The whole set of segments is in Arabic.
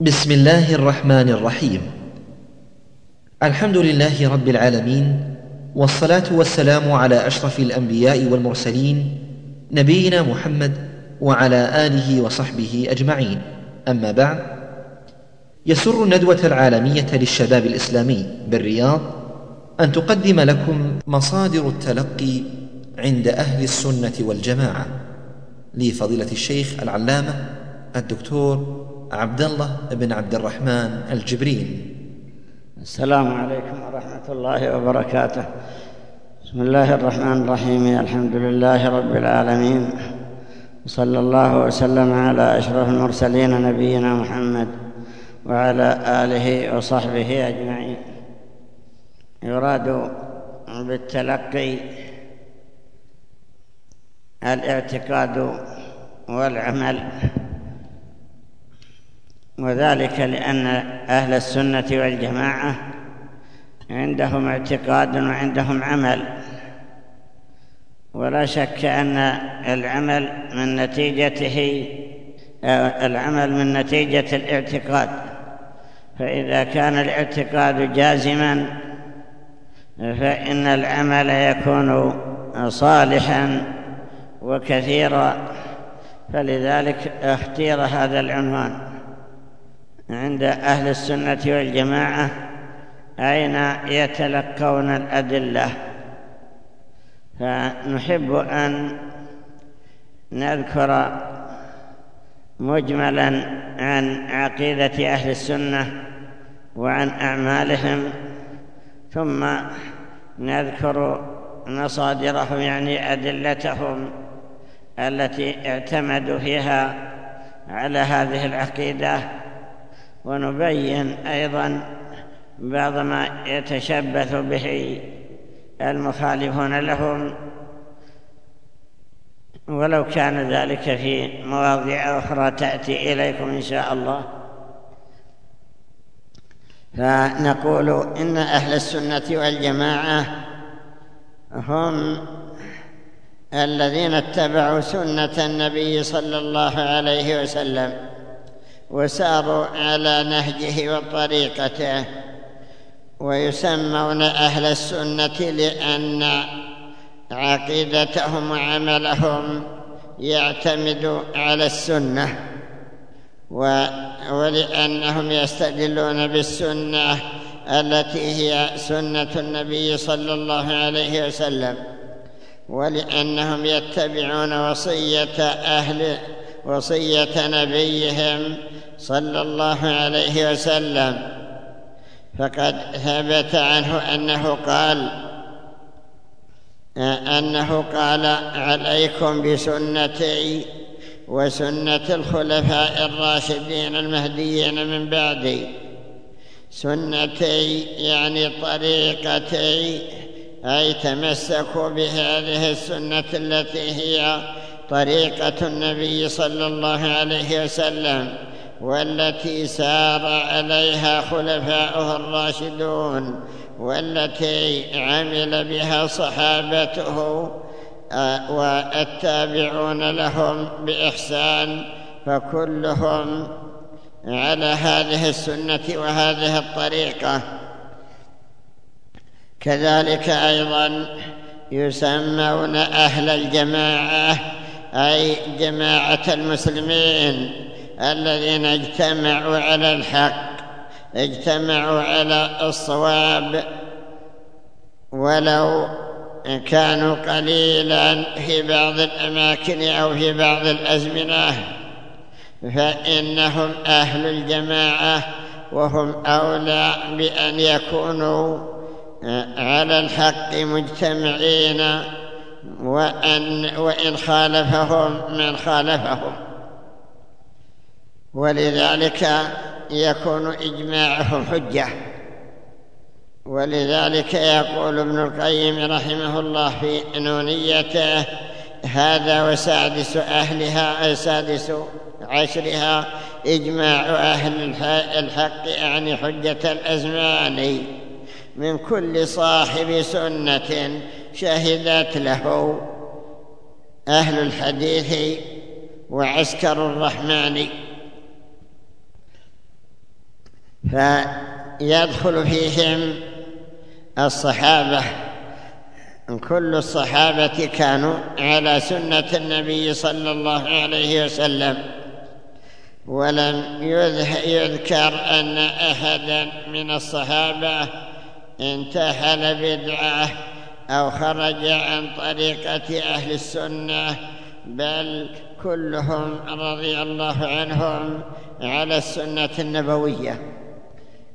بسم الله الرحمن الرحيم الحمد لله رب العالمين والصلاه والسلام على اشرف الانبياء والمرسلين نبينا محمد وعلى اله وصحبه اجمعين اما بعد يسر الندوه العالميه للشباب الاسلامي بالرياض ان تقدم لكم مصادر التلقي عند أهل السنة والجماعه لفضيله الشيخ العلامه الدكتور عبد الله بن عبد الرحمن الجبرين السلام عليكم ورحمة الله وبركاته. بسم الله الرحمن الرحيم. الحمد لله رب العالمين. صلى الله وسلم على أشرف المرسلين نبينا محمد وعلى آله وصحبه أجمعين. يراد بالتلقي الاعتقاد والعمل. وذلك لأن أهل السنة والجماعة عندهم اعتقاد وعندهم عمل. ولا شك أن العمل من نتيجته العمل من نتيجة الاعتقاد. فإذا كان الاعتقاد جازما فإن العمل يكون صالحا وكثيرا. فلذلك اختير هذا العنوان. عند أهل السنة والجماعة أين يتلقون الأدلة؟ فنحب أن نذكر مجملا عن عقيدة أهل السنة وعن أعمالهم ثم نذكر مصادرهم يعني أدلتهم التي اعتمدوا فيها على هذه العقيدة. ونبين أيضا بعض ما يتشبث به المخالفون لهم. ولو كان ذلك في مواضع أخرى تأتي إليكم إن شاء الله. فنقول إن أهل السنة والجماعة هم الذين اتبعوا سنة النبي صلى الله عليه وسلم. وساروا على نهجه وطريقته. ويسمون أهل السنة لأن عقيدتهم وعملهم يعتمد على السنة ولأنهم يستدلون بالسنة التي هي سنة النبي صلى الله عليه وسلم ولأنهم يتبعون وصية أهل وصية نبيهم صلى الله عليه وسلم. فقد ثبت عنه أنه قال أنه قال عليكم بسنتي وسنة الخلفاء الراشدين المهديين من بعدي. سنتي يعني طريقتي أي تمسكوا بهذه السنة التي هي طريقة النبي صلى الله عليه وسلم والتي سار عليها خلفاؤه الراشدون والتي عمل بها صحابته آه، والتابعون لهم بإحسان فكلهم على هذه السنة وهذه الطريقة. كذلك أيضا يسمون أهل الجماعة أي جماعة المسلمين الذين اجتمعوا على الحق اجتمعوا على الصواب ولو كانوا قليلا في بعض الأماكن أو في بعض الأزمنة فإنهم أهل الجماعة وهم أولى بأن يكونوا على الحق مجتمعين. وأن وإن خالفهم من خالفهم. ولذلك يكون إجماعهم حجة. ولذلك يقول ابن القيم رحمه الله في نونيته هذا وسادس أهلها سادس عشرها إجماع أهل الحق يعني حجة الأزمان من كل صاحب سنة شهدت له أهل الحديث وعسكر الرحمن. فيدخل فيهم الصحابة. كل الصحابة كانوا على سنة النبي صلى الله عليه وسلم. ولم يذكر أن أحدا من الصحابة انتحل بدعة. أو خرج عن طريقة أهل السنة بل كلهم رضي الله عنهم على السنة النبوية.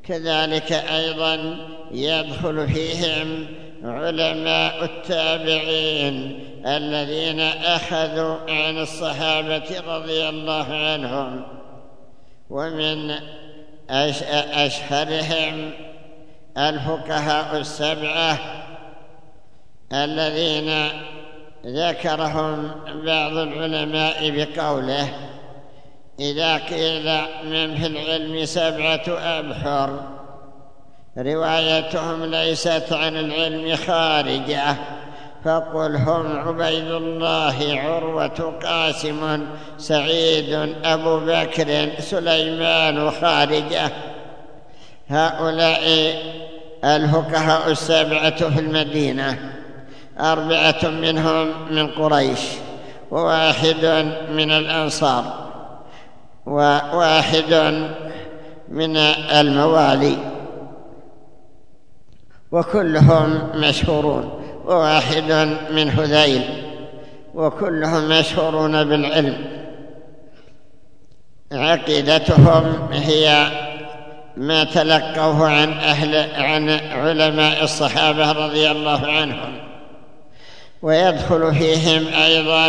كذلك أيضا يدخل فيهم علماء التابعين الذين أخذوا عن الصحابة رضي الله عنهم. ومن أشهرهم الفقهاء السبعة الذين ذكرهم بعض العلماء بقوله إذا قيل من في العلم سبعة أبحر روايتهم ليست عن العلم خارجة فقل هم عبيد الله عروة قاسم سعيد أبو بكر سليمان خارجة. هؤلاء الفقهاء السبعة في المدينة. أربعة منهم من قريش وواحد من الأنصار وواحد من الموالي وكلهم مشهورون وواحد من هذيل وكلهم مشهورون بالعلم. عقيدتهم هي ما تلقوه عن أهل عن علماء الصحابة رضي الله عنهم. ويدخل فيهم أيضا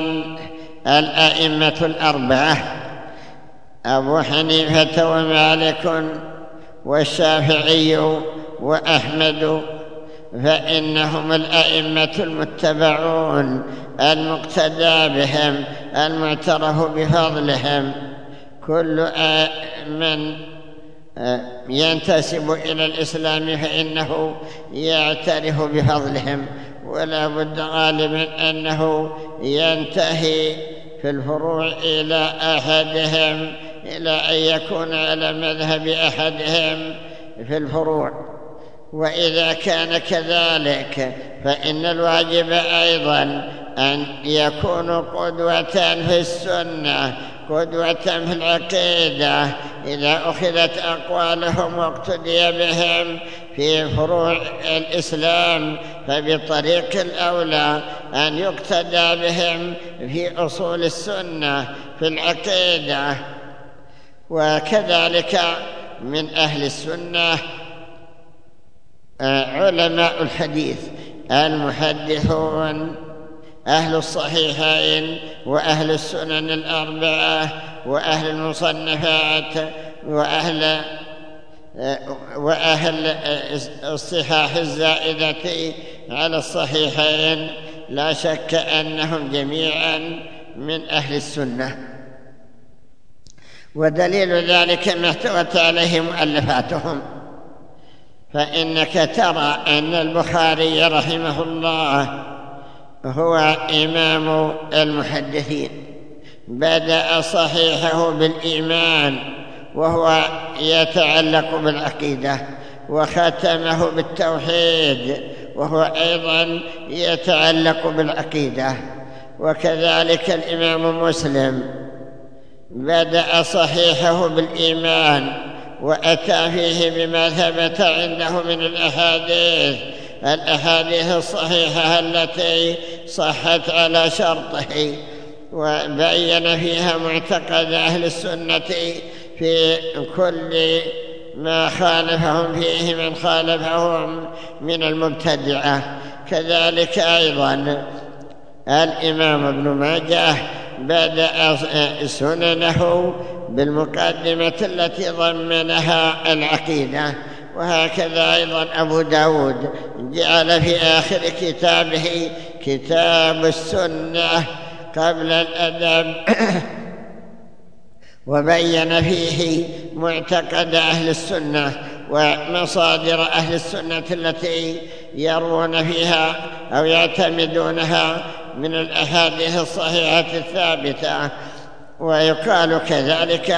الأئمة الأربعة. أبو حنيفة ومالك والشافعي وأحمد فإنهم الأئمة المتبعون المقتدى بهم المعترف بفضلهم. كل من ينتسب إلى الإسلام فإنه يعترف بفضلهم. ولا بد غالبا أنه ينتهي في الفروع إلى أحدهم إلى أن يكون على مذهب أحدهم في الفروع. وإذا كان كذلك فإن الواجب أيضا أن يكونوا قدوة في السنة قدوة في العقيدة. إذا أخذت أقوالهم واقتدي بهم في فروع الإسلام فبطريق الأولى أن يقتدى بهم في أصول السنة في العقيدة. وكذلك من أهل السنة آه، علماء الحديث المحدثون أهل الصحيحين وأهل السنن الأربعة وأهل المصنفات وأهل وأهل الصحاح الزائدة على الصحيحين لا شك أنهم جميعا من أهل السنة. ودليل ذلك ما احتوت عليه مؤلفاتهم. فإنك ترى أن البخاري رحمه الله هو إمام المحدثين. بدأ صحيحه بالإيمان. وهو يتعلق بالعقيدة وختمه بالتوحيد وهو أيضا يتعلق بالعقيدة. وكذلك الإمام مسلم بدأ صحيحه بالإيمان وأتى فيه بما ثبت عنده من الأحاديث. الأحاديث الصحيحة التي صحت على شرطه وبين فيها معتقد أهل السنة في كل ما خالفهم فيه من خالفهم من المبتدعة. كذلك أيضا الإمام ابن ماجه بدأ سننه بالمقدمة التي ضمنها العقيدة. وهكذا أيضا أبو داود جعل في آخر كتابه كتاب السنة قبل الأدب. وبين فيه معتقد أهل السنة ومصادر أهل السنة التي يروون فيها أو يعتمدونها من الأحاديث الصحيحة الثابتة. ويقال كذلك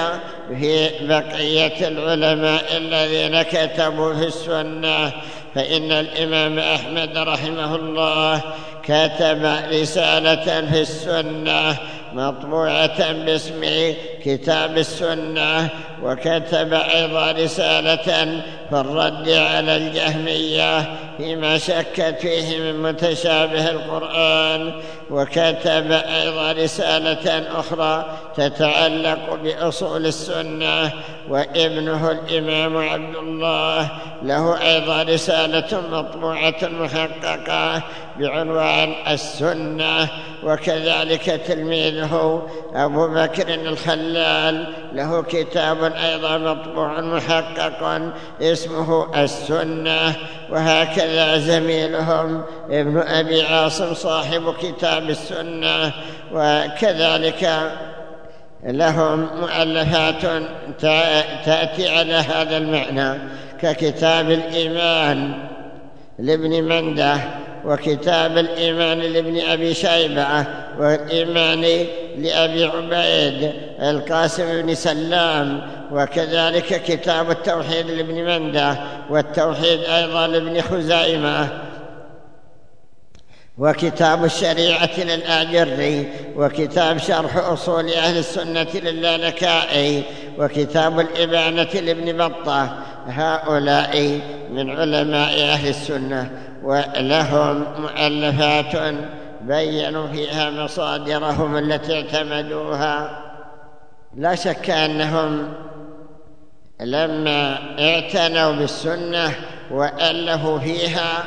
في بقية العلماء الذين كتبوا في السنة فإن الإمام أحمد رحمه الله كتب رسالة في السنة مطبوعة باسم كتاب السنة وكتب أيضا رسالة في الرد على الجهمية فيما شكت فيه من متشابه القرآن وكتب أيضا رسالة أخرى تتعلق بأصول السنة وابنه الإمام عبد الله له أيضا رسالة مطبوعة محققة بعنوان السنة وكذلك تلميذه أبو بكر الخلال له كتاب أيضا مطبوع محقق اسمه السنة وهكذا زميلهم ابن أبي عاصم صاحب كتاب السنة وكذلك لهم مؤلفات تأتي على هذا المعنى ككتاب الإيمان لابن مندة وكتاب الإيمان لابن أبي شيبة والإيمان لأبي عبيد القاسم بن سلام وكذلك كتاب التوحيد لابن مندة والتوحيد أيضا لابن خزائمة وكتاب الشريعة للآجري وكتاب شرح أصول أهل السنة للآلكائي وكتاب الإبانة لابن بطة. هؤلاء من علماء أهل السنة ولهم مؤلفات بينوا فيها مصادرهم التي اعتمدوها. لا شك أنهم لما اعتنوا بالسنة وألفوا فيها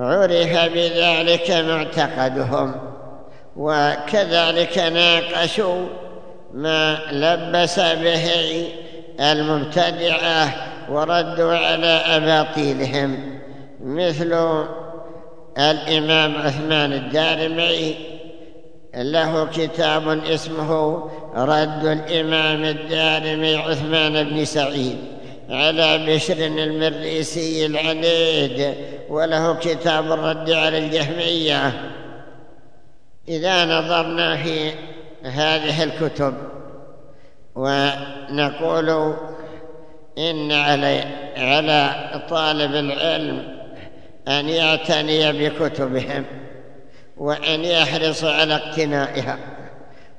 عرف بذلك معتقدهم وكذلك ناقشوا ما لبس به المبتدعة وردوا على أباطيلهم مثل الإمام عثمان الدارمي له كتاب اسمه رد الإمام الدارمي عثمان بن سعيد. على بشر المريسي العنيد وله كتاب الرد على الجهمية. إذا نظرنا في هذه الكتب ونقول إن علي على طالب العلم أن يعتني بكتبهم وأن يحرص على اقتنائها.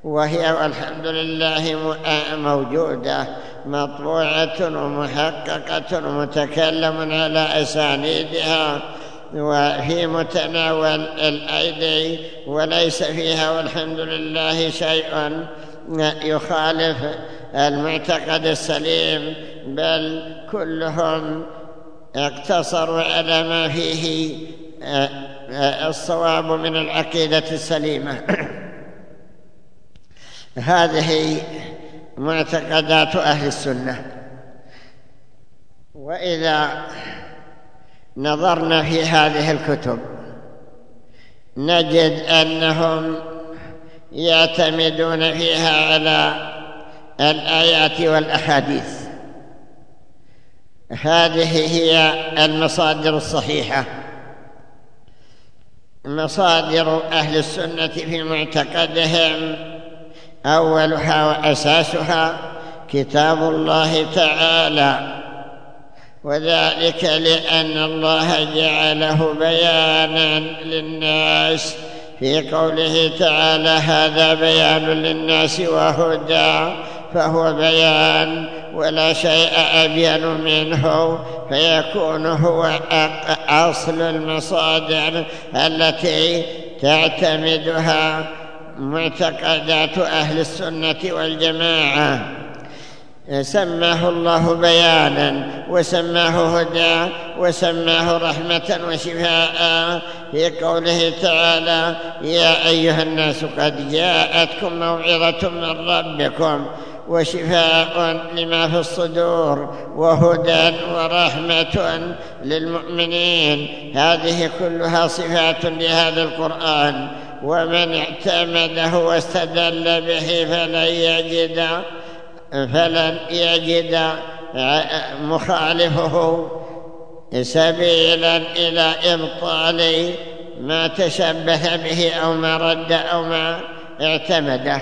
وهي والحمد لله موجودة مطبوعة ومحققة ومتكلم على أسانيدها وفي متناول الأيدي وليس فيها والحمد لله شيء يخالف المعتقد السليم بل كلهم اقتصروا على ما فيه آه، آه، الصواب من العقيدة السليمة. هذه معتقدات أهل السنة. وإذا نظرنا في هذه الكتب نجد أنهم يعتمدون فيها على الآيات والأحاديث. هذه هي المصادر الصحيحة. مصادر أهل السنة في معتقدهم أولها وأساسها كتاب الله تعالى. وذلك لأن الله جعله بيانا للناس. في قوله تعالى هذا بيان للناس وهدى فهو بيان ولا شيء أبين منه. فيكون هو أصل المصادر التي تعتمدها معتقدات أهل السنة والجماعة. سماه الله بيانا وسماه هدى وسماه رحمة وشفاء. في قوله تعالى يا أيها الناس قد جاءتكم موعظة من ربكم وشفاء لما في الصدور وهدى ورحمة للمؤمنين. هذه كلها صفات لهذا القرآن. ومن اعتمده واستدل به فلن يجد فلن يجد مخالفه سبيلا إلى إبطال ما تشبه به أو ما رد أو ما اعتمده.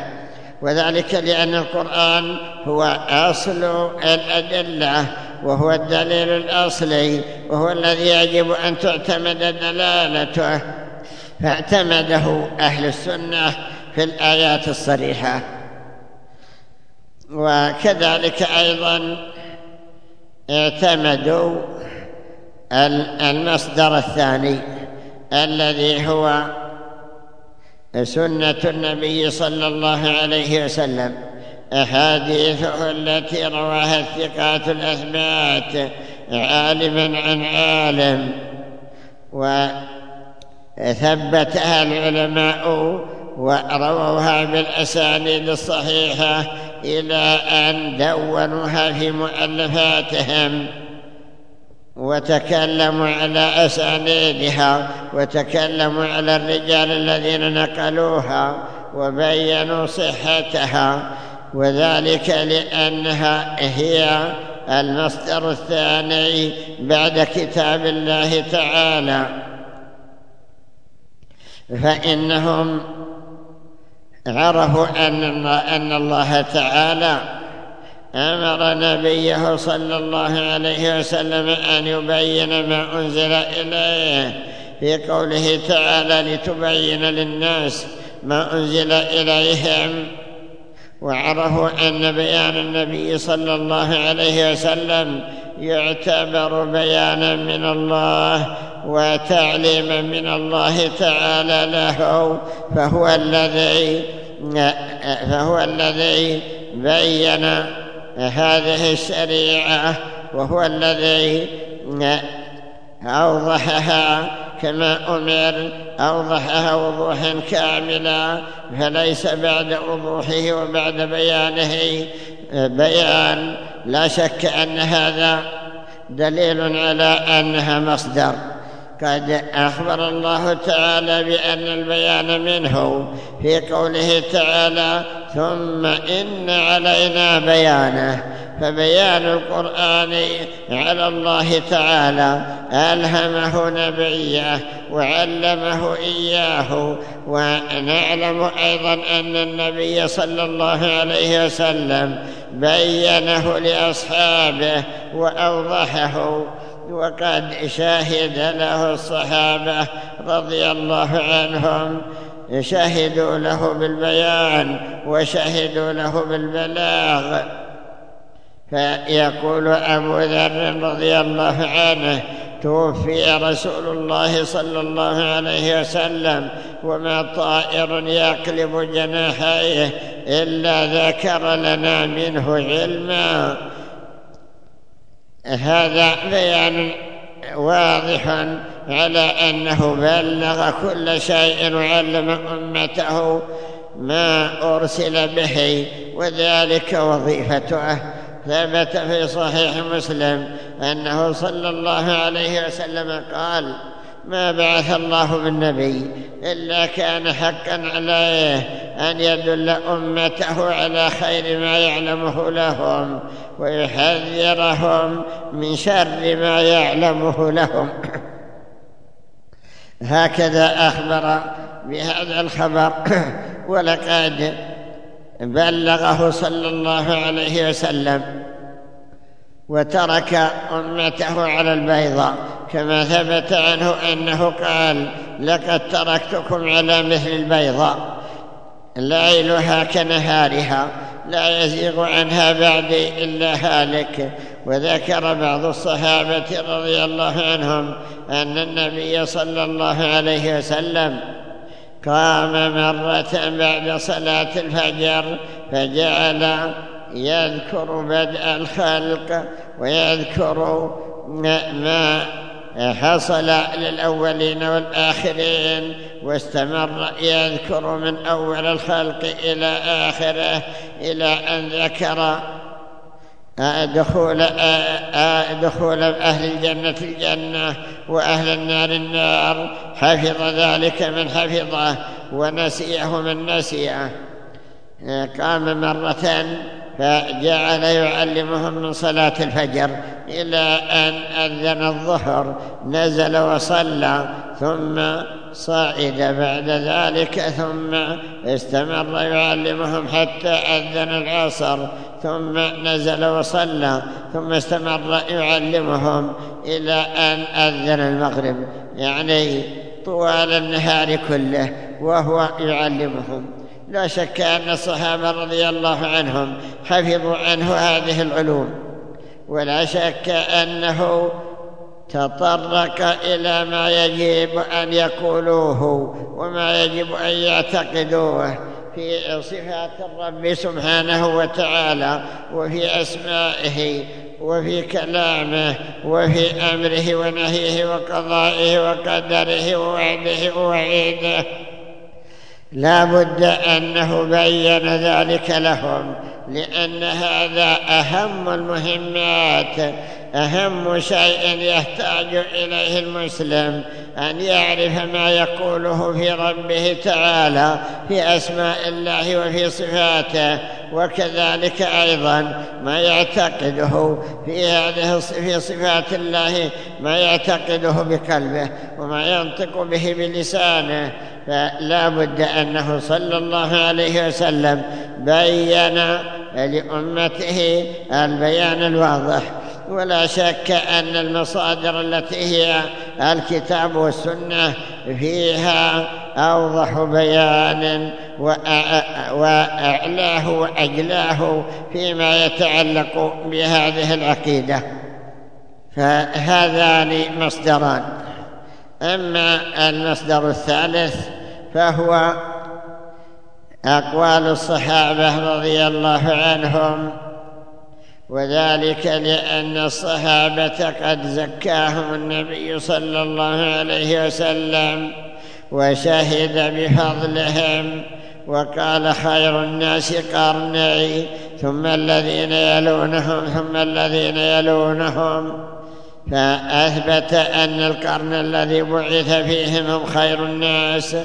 وذلك لأن القرآن هو أصل الأدلة وهو الدليل الأصلي وهو الذي يجب أن تعتمد دلالته. فاعتمده أهل السنة في الآيات الصريحة. وكذلك أيضا اعتمدوا المصدر الثاني الذي هو سنة النبي صلى الله عليه وسلم. أحاديثه التي رواها الثقات الأثبات عالما عن عالم. وثبتها العلماء ورووها بالأسانيد الصحيحة إلى أن دونوها في مؤلفاتهم وتكلموا على أسانيدها وتكلموا على الرجال الذين نقلوها وبينوا صحتها وذلك لأنها هي المصدر الثاني بعد كتاب الله تعالى. فإنهم عرفوا أن الله تعالى أمر نبيه صلى الله عليه وسلم أن يبين ما أنزل إليه في قوله تعالى لتبين للناس ما أنزل إليهم. وعرفوا أن بيان النبي صلى الله عليه وسلم يعتبر بيانا من الله وتعليما من الله تعالى له فهو الذي فهو الذي بين هذه الشريعة وهو الذي أوضحها كما أمر أوضحها وضوحا كاملا فليس بعد وضوحه وبعد بيانه بيان. لا شك أن هذا دليل على أنها مصدر. قد أخبر الله تعالى بأن البيان منه في قوله تعالى ثم إن علينا بيانه فبيان القرآن على الله تعالى ألهمه نبيه وعلمه إياه ونعلم أيضا أن النبي صلى الله عليه وسلم بينه لأصحابه وأوضحه. وقد شاهد له الصحابة رضي الله عنهم. شهدوا له بالبيان وشهدوا له بالبلاغ. فيقول أبو ذر رضي الله عنه توفي رسول الله صلى الله عليه وسلم وما طائر يقلب جناحيه إلا ذكر لنا منه علما. هذا بيان واضح على أنه بلغ كل شيء وعلم أمته ما أرسل به وذلك وظيفته. ثبت في صحيح مسلم أنه صلى الله عليه وسلم قال ما بعث الله بالنبي إلا كان حقا عليه أن يدل أمته على خير ما يعلمه لهم ويحذرهم من شر ما يعلمه لهم. هكذا أخبر بهذا الخبر ولقد بلغه صلى الله عليه وسلم وترك أمته على البيضاء. كما ثبت عنه أنه قال لقد تركتكم على مثل البيضاء ليلها كنهارها لا يزيغ عنها بعدي إلا هالك. وذكر بعض الصحابة رضي الله عنهم أن النبي صلى الله عليه وسلم قام مرة بعد صلاة الفجر فجعل يذكر بدء الخلق ويذكر ما حصل للأولين والآخرين واستمر يذكر من أول الخلق إلى آخره إلى أن ذكر دخول دخول أهل الجنة الجنة وأهل النار النار. حفظ ذلك من حفظه ونسيه من نسيه. قام مرة فجعل يعلمهم من صلاة الفجر إلى أن أذن الظهر نزل وصلى ثم صعد بعد ذلك ثم استمر يعلمهم حتى أذن العصر ثم نزل وصلى ثم استمر يعلمهم إلى أن أذن المغرب. يعني طوال النهار كله وهو يعلمهم. لا شك أن الصحابة رضي الله عنهم حفظوا عنه هذه العلوم. ولا شك أنه تطرق إلى ما يجب أن يقولوه وما يجب أن يعتقدوه في صفات الرب سبحانه وتعالى وفي أسمائه وفي كلامه وفي أمره ونهيه وقضائه وقدره ووعده ووعيده. لا بد أنه بين ذلك لهم لأن هذا أهم المهمات أهم شيء يحتاج إليه المسلم أن يعرف ما يقوله في ربه تعالى في أسماء الله وفي صفاته وكذلك أيضا ما يعتقده في هذه في صفات الله ما يعتقده بقلبه وما ينطق به بلسانه. فلا بد أنه صلى الله عليه وسلم بين لأمته البيان الواضح. ولا شك أن المصادر التي هي الكتاب والسنة فيها أوضح بيان وأعلاه وأجلاه فيما يتعلق بهذه العقيدة. فهذان مصدران. أما المصدر الثالث فهو أقوال الصحابة رضي الله عنهم وذلك لأن الصحابة قد زكاهم النبي صلى الله عليه وسلم وشهد بفضلهم وقال خير الناس قرني ثم الذين يلونهم ثم الذين يلونهم. فأثبت أن القرن الذي بعث فيهم هم خير الناس.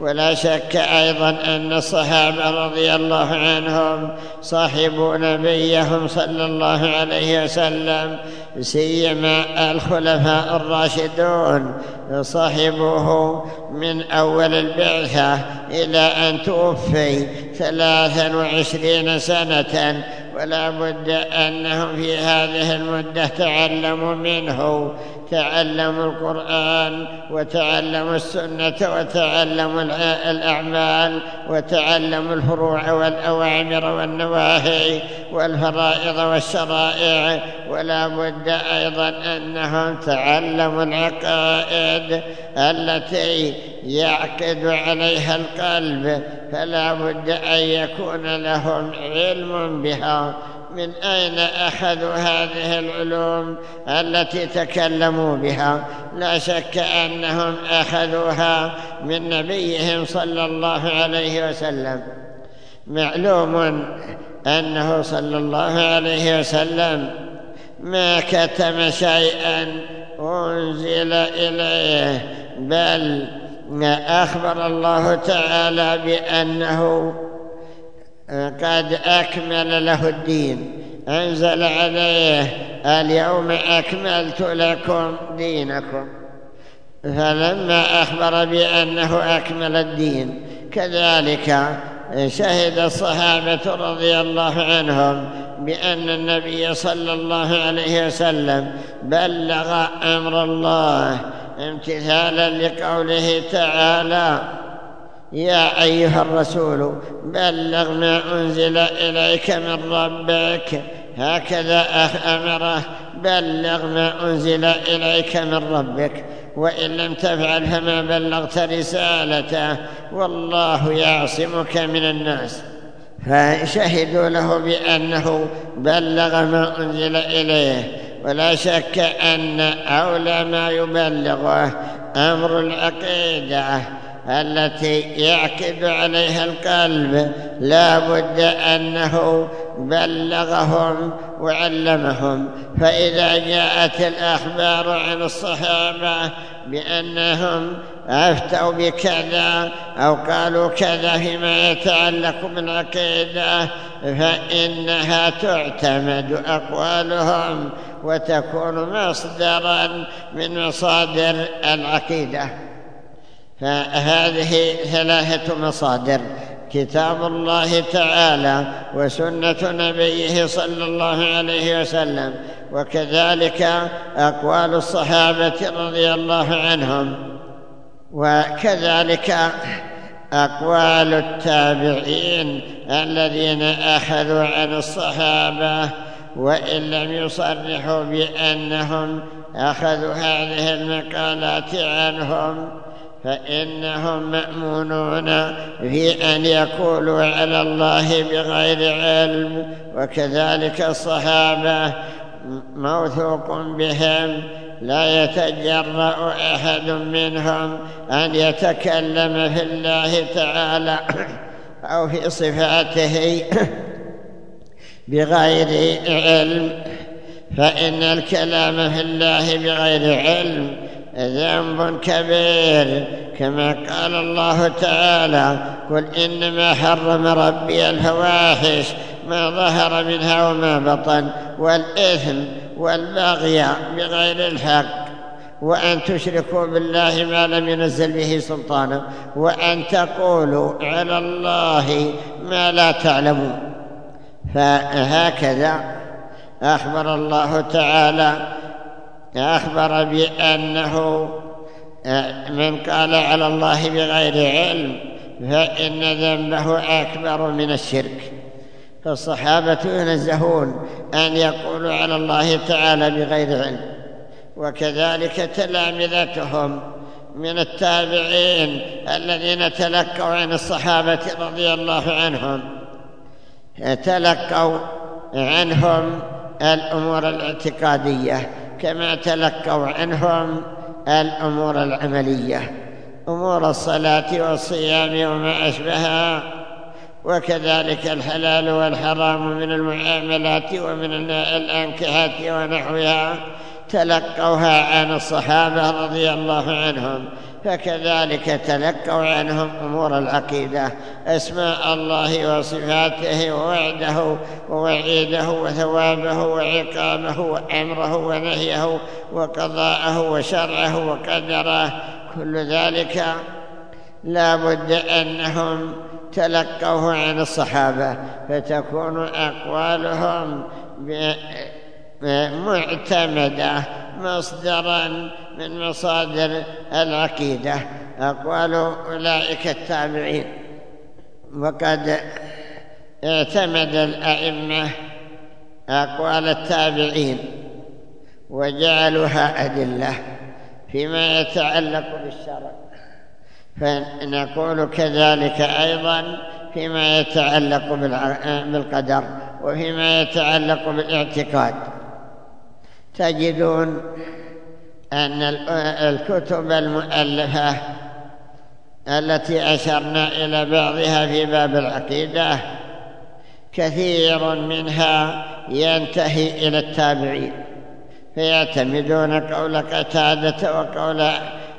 ولا شك أيضا أن الصحابة رضي الله عنهم صاحبوا نبيهم صلى الله عليه وسلم سيما الخلفاء الراشدون صاحبوه من أول البعثة إلى أن توفي ثلاثا وعشرين سنة ولا بد أنهم في هذه المدة تعلموا منه. تعلموا القرآن وتعلموا السنة وتعلموا الأعمال وتعلموا الفروع والأوامر والنواهي والفرائض والشرائع ولا بد أيضا أنهم تعلموا العقائد التي يعقد عليها القلب فلا بد أن يكون لهم علم بها. من أين أخذوا هذه العلوم التي تكلموا بها؟ لا شك أنهم أخذوها من نبيهم صلى الله عليه وسلم. معلوم أنه صلى الله عليه وسلم ما كتم شيئا أنزل إليه بل أخبر الله تعالى بأنه قد أكمل له الدين. أنزل عليه. اليوم أكملت لكم دينكم. فلما أخبر بأنه أكمل الدين كذلك شهد الصحابة رضي الله عنهم بأن النبي صلى الله عليه وسلم بلغ أمر الله امتثالا لقوله تعالى يا أيها الرسول بلغ ما أنزل إليك من ربك هكذا أمره بلغ ما أنزل إليك من ربك. وإن لم تفعل فما بلغت رسالته والله يعصمك من الناس. فشهدوا له بأنه بلغ ما أنزل إليه. ولا شك أن أولى ما يبلغه أمر العقيدة. التي يعكد عليها القلب لا بد أنه بلغهم وعلمهم. فإذا جاءت الأخبار عن الصحابة بأنهم أفتوا بكذا أو قالوا كذا فيما يتعلق بالعقيدة فإنها تعتمد أقوالهم وتكون مصدرا من مصادر العقيدة. فهذه ثلاثة مصادر كتاب الله تعالى وسنة نبيه صلى الله عليه وسلم وكذلك أقوال الصحابة رضي الله عنهم وكذلك أقوال التابعين الذين أخذوا عن الصحابة وإن لم يصرحوا بأنهم أخذوا هذه المقالات عنهم. فإنهم مأمونون في أن يقولوا على الله بغير علم وكذلك الصحابة موثوق بهم. لا يتجرأ أحد منهم أن يتكلم في الله تعالى أو في صفاته بغير علم. فإن الكلام في الله بغير علم ذنب كبير كما قال الله تعالى قل إنما حرم ربي الفواحش ما ظهر منها وما بطن والإثم والبغي بغير الحق وأن تشركوا بالله ما لم ينزل به سلطانا وأن تقولوا على الله ما لا تعلمون. فهكذا أخبر الله تعالى أخبر بأنه من قال على الله بغير علم فإن ذنبه أكبر من الشرك. فالصحابة ينزهون أن يقولوا على الله تعالى بغير علم. وكذلك تلامذتهم من التابعين الذين تلقوا عن الصحابة رضي الله عنهم. تلقوا عنهم الأمور الاعتقادية. كما تلقوا عنهم الأمور العملية أمور الصلاة والصيام وما أشبهها وكذلك الحلال والحرام من المعاملات ومن الأنكحات ونحوها تلقوها عن الصحابة رضي الله عنهم. فكذلك تلقوا عنهم أمور العقيدة. أسماء الله وصفاته ووعده ووعيده وثوابه وعقابه وأمره ونهيه وقضاءه وشرعه وقدره. كل ذلك لا بد أنهم تلقوه عن الصحابة فتكون أقوالهم معتمدة مصدرا من مصادر العقيدة. أقوال أولئك التابعين. وقد اعتمد الأئمة أقوال التابعين وجعلوها أدلة فيما يتعلق بالشرع. فنقول كذلك أيضا فيما يتعلق بالقدر وفيما يتعلق بالاعتقاد. تجدون أن الكتب المؤلفة التي أشرنا إلى بعضها في باب العقيدة كثير منها ينتهي إلى التابعين فيعتمدون قول قتادة وقول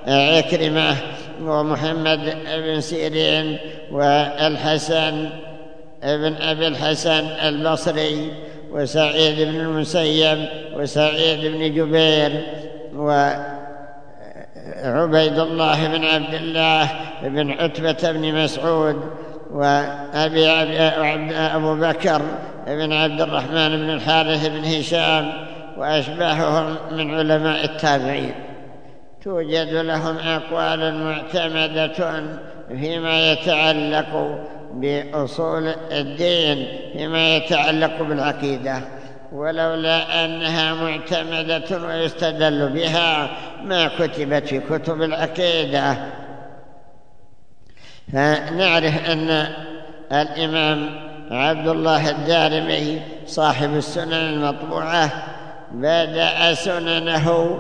عكرمة ومحمد بن سيرين والحسن ابن أبي الحسن البصري وسعيد بن المسيب وسعيد بن جبير وعبيد الله بن عبد الله بن عتبة بن مسعود وأبي أبو بكر بن عبد الرحمن بن الحارث بن هشام وأشباههم من علماء التابعين. توجد لهم أقوال معتمدة فيما يتعلق بأصول الدين فيما يتعلق بالعقيدة ولولا أنها معتمدة ويستدل بها ما كتبت في كتب العقيدة. فنعرف أن الإمام عبد الله الدارمي صاحب السنن المطبوعة بدأ سننه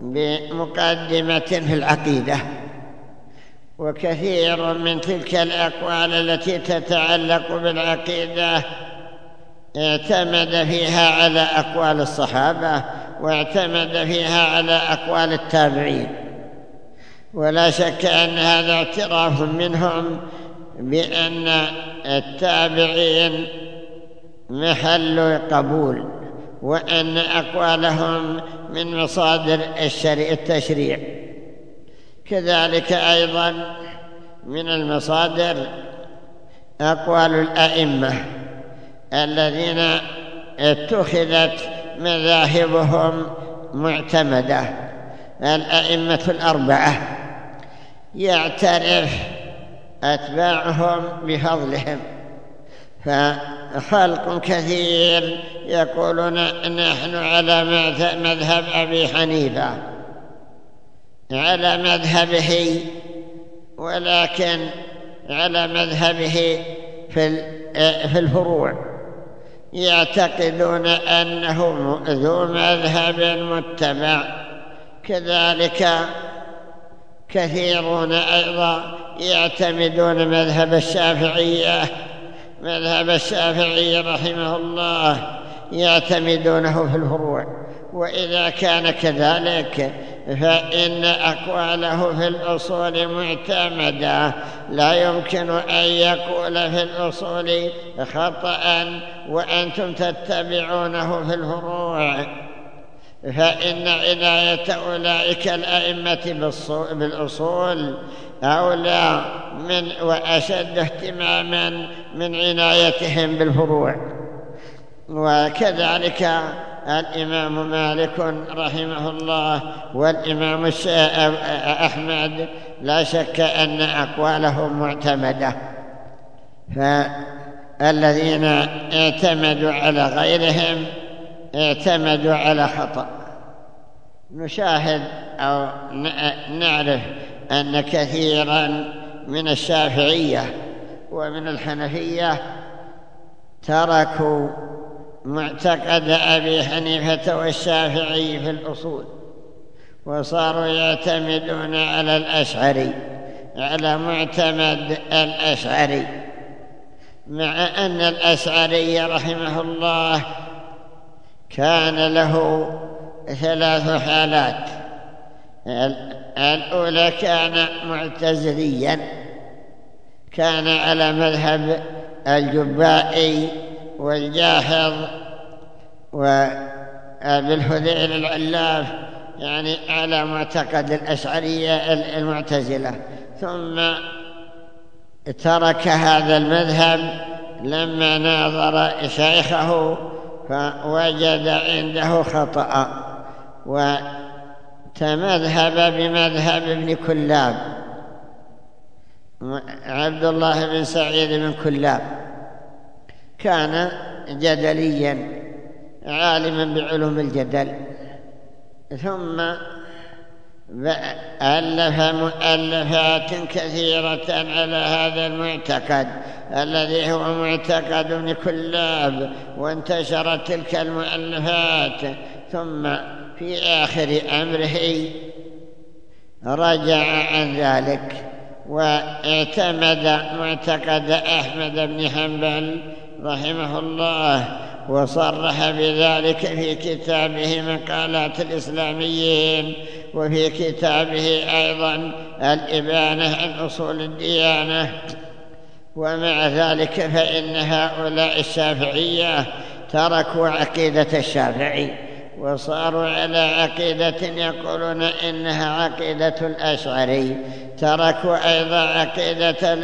بمقدمة في العقيدة. وكثير من تلك الأقوال التي تتعلق بالعقيدة اعتمد فيها على أقوال الصحابة واعتمد فيها على أقوال التابعين. ولا شك أن هذا اعتراف منهم بأن التابعين محل قبول وأن أقوالهم من مصادر التشريع. كذلك أيضا من المصادر أقوال الأئمة الذين اتخذت مذاهبهم معتمدة. الأئمة الأربعة. يعترف أتباعهم بفضلهم. فخلق كثير يقولون نحن على مذهب أبي حنيفة. على مذهبه ولكن على مذهبه في الفروع. يعتقدون أنه ذو مذهب متبع. كذلك كثيرون أيضا يعتمدون مذهب الشافعية. مذهب الشافعي رحمه الله يعتمدونه في الفروع. وإذا كان كذلك فإن أقواله في الأصول معتمدة لا يمكن أن يقول في الأصول خطأ وأنتم تتبعونه في الفروع. فإن عناية أولئك الأئمة بالأصول أولى من وأشد اهتماما من عنايتهم بالفروع. وكذلك الإمام مالك رحمه الله والإمام أحمد لا شك أن أقوالهم معتمدة. فالذين اعتمدوا على غيرهم اعتمدوا على خطأ. نشاهد أو نعرف أن كثيرا من الشافعية ومن الحنفية تركوا معتقد أبي حنيفة والشافعي في الأصول وصاروا يعتمدون على الأشعري على معتمد الأشعري مع أن الأشعري رحمه الله كان له ثلاث حالات. الأولى كان معتزليا كان على مذهب الجبائي والجاحظ وبالهذيل العلاف يعني على معتقد الأشعرية المعتزلة. ثم ترك هذا المذهب لما ناظر شيخه فوجد عنده خطأ وتمذهب بمذهب ابن كلاب عبد الله بن سعيد بن كلاب. كان جدليا عالما بعلوم الجدل. ثم ألف مؤلفات كثيرة على هذا المعتقد الذي هو معتقد ابن كلاب وانتشرت تلك المؤلفات. ثم في آخر أمره رجع عن ذلك واعتمد معتقد أحمد بن حنبل رحمه الله وصرح بذلك في كتابه مقالات الإسلاميين وفي كتابه أيضا الإبانة عن أصول الديانة. ومع ذلك فإن هؤلاء الشافعية تركوا عقيدة الشافعي. وصاروا على عقيدة يقولون إنها عقيدة الأشعري. تركوا أيضا عقيدة,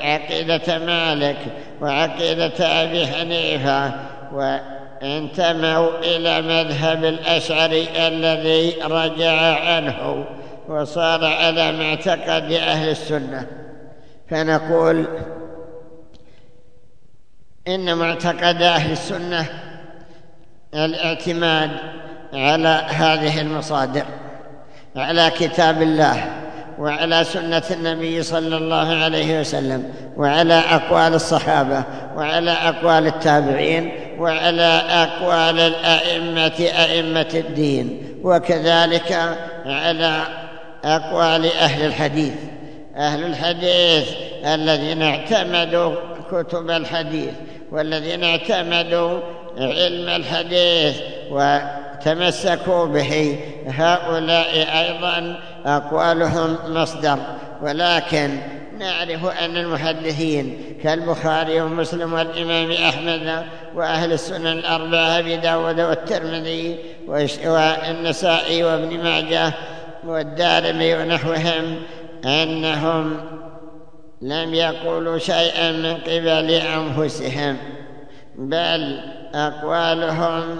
عقيدة مالك وعقيدة أبي حنيفة. وانتموا إلى مذهب الأشعري الذي رجع عنه وصار على معتقد أهل السنة. فنقول إن معتقد أهل السنة الاعتماد على هذه المصادر على كتاب الله وعلى سنة النبي صلى الله عليه وسلم وعلى أقوال الصحابة وعلى أقوال التابعين وعلى أقوال الأئمة أئمة الدين وكذلك على أقوال أهل الحديث. أهل الحديث الذين اعتمدوا كتب الحديث والذين اعتمدوا علم الحديث وتمسكوا به. هؤلاء أيضا أقوالهم مصدر ولكن نعرف أن المحدثين كالبخاري ومسلم والإمام أحمد وأهل السنن الأربعة أبي داود والترمذي والنسائي وابن ماجه والدارمي ونحوهم أنهم لم يقولوا شيئا من قبل أنفسهم بل أقوالهم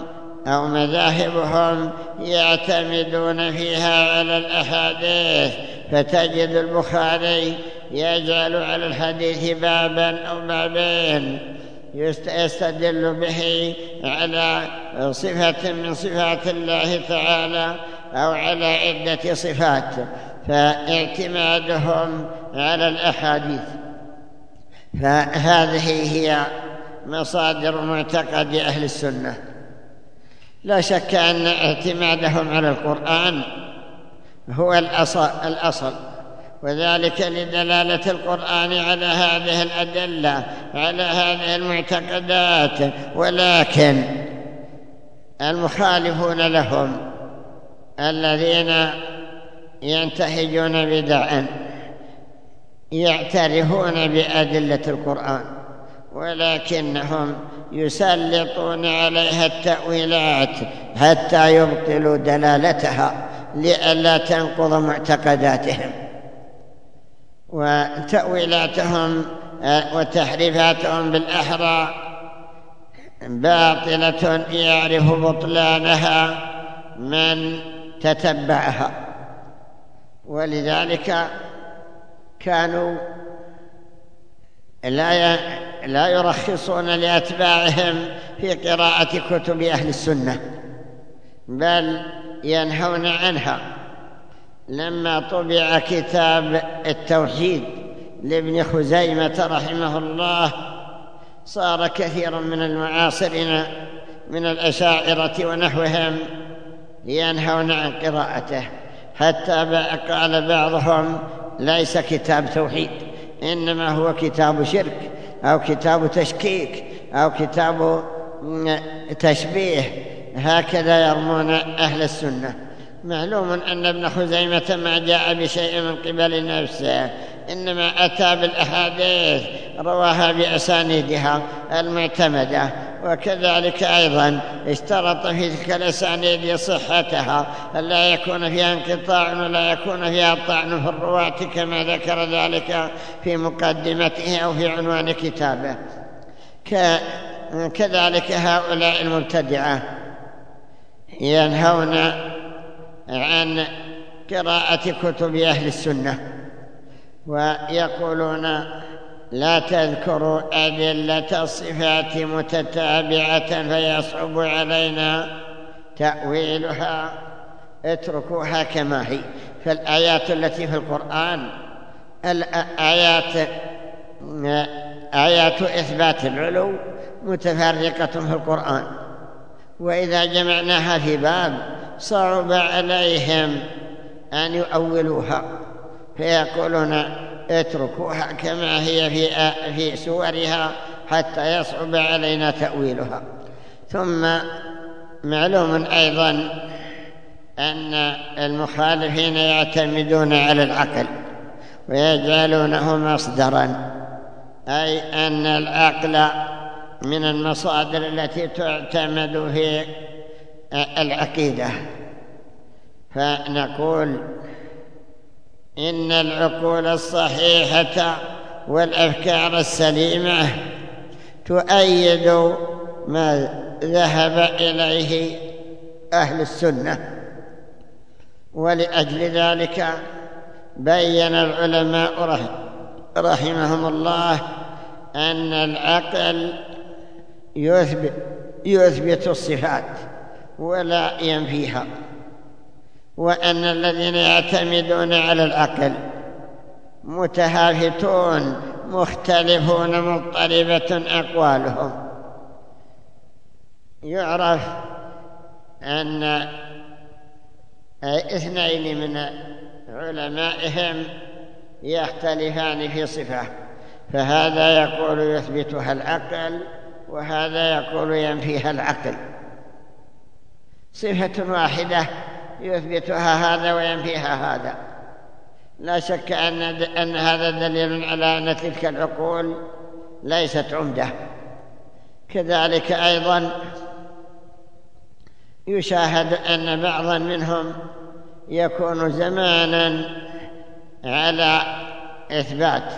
أو مذاهبهم يعتمدون فيها على الأحاديث. فتجد البخاري يجعل على الحديث بابا أو بابين يستدل به على صفة من صفات الله تعالى أو على عدة صفات فاعتمادهم على الأحاديث. فهذه هي مصادر معتقد أهل السنة. لا شك أن اعتمادهم على القرآن هو الأصل, وذلك لدلالة القرآن على هذه الأدلة على هذه المعتقدات. ولكن المخالفون لهم الذين ينتهجون بدعا يعترفون بأدلة القرآن. ولكنهم يسلطون عليها التأويلات حتى يبطلوا دلالتها لئلا تنقض معتقداتهم. وتأويلاتهم آه، وتحريفاتهم بالأحرى باطلة يعرف بطلانها من تتبعها. ولذلك كانوا لا لا يرخصون لأتباعهم في قراءة كتب أهل السنة بل ينهون عنها. لما طبع كتاب التوحيد لابن خزيمة رحمه الله صار كثير من المعاصرين من الأشاعرة ونحوهم ينهون عن قراءته حتى قال بعضهم ليس كتاب توحيد. إنما هو كتاب شرك أو كتاب تشكيك أو كتاب تشبيه. هكذا يرمون أهل السنة. معلوم أن ابن خزيمة ما جاء بشيء من قبل نفسه إنما أتى بالأحاديث رواها بأسانيدها المعتمدة. وكذلك أيضا اشترط في تلك الأسانيد صحتها ألا يكون فيها انقطاع ولا يكون فيها طعن في الرواة كما ذكر ذلك في مقدمته أو في عنوان كتابه. كذلك هؤلاء المبتدعة ينهون عن قراءة كتب أهل السنة ويقولون لا تذكروا أدلة الصفات متتابعة فيصعب علينا تأويلها. اتركوها كما هي. فالآيات التي في القرآن الآيات آيات إثبات العلو متفرقة في القرآن. وإذا جمعناها في باب صعب عليهم أن يؤولوها. فيقولون اتركوها كما هي في في سورها حتى يصعب علينا تأويلها. ثم معلوم أيضا أن المخالفين يعتمدون على العقل ويجعلونه مصدرا أي أن العقل من المصادر التي تعتمد في العقيدة. فنقول إن العقول الصحيحة والأفكار السليمة تؤيد ما ذهب إليه أهل السنة ولأجل ذلك بين العلماء رحمهم الله أن العقل يثبت, يثبت الصفات ولا ينفيها. وأن الذين يعتمدون على العقل متهافتون مختلفون مضطربة أقوالهم. يعرف أن اثنين من علمائهم يختلفان في صفة فهذا يقول يثبتها العقل وهذا يقول ينفيها العقل. صفة واحدة يثبتها هذا وينفيها هذا. لا شك أن, أن هذا دليل على أن تلك العقول ليست عمدة. كذلك أيضا يشاهد أن بعضا منهم يكون زمانا على إثبات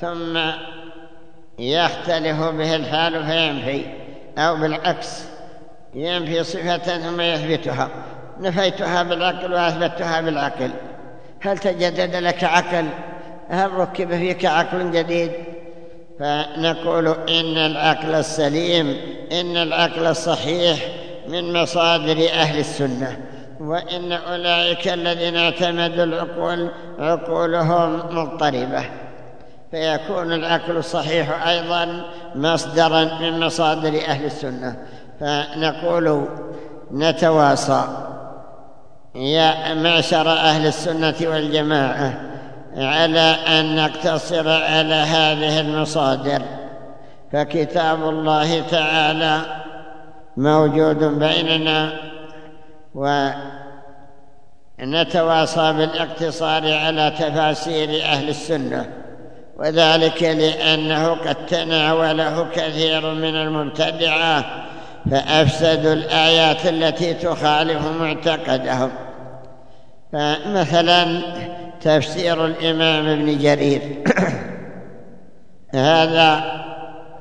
ثم يختلف به الحال فينفي أو بالعكس ينفي صفة ثم يثبتها. نفيتها بالعقل وأثبتها بالعقل. هل تجدد لك عقل؟ هل ركب فيك عقل جديد؟ فنقول إن العقل السليم إن العقل الصحيح من مصادر أهل السنة. وإن أولئك الذين اعتمدوا العقول عقولهم مضطربة. فيكون العقل الصحيح أيضا مصدرا من مصادر أهل السنة. فنقول نتواصى. يا معشر أهل السنة والجماعة على أن نقتصر على هذه المصادر. فكتاب الله تعالى موجود بيننا ونتواصى بالاقتصار على تفاسير أهل السنة. وذلك لأنه قد تناوله كثير من المبتدعة فأفسدوا الآيات التي تخالف معتقدهم. فمثلا تفسير الإمام ابن جرير. هذا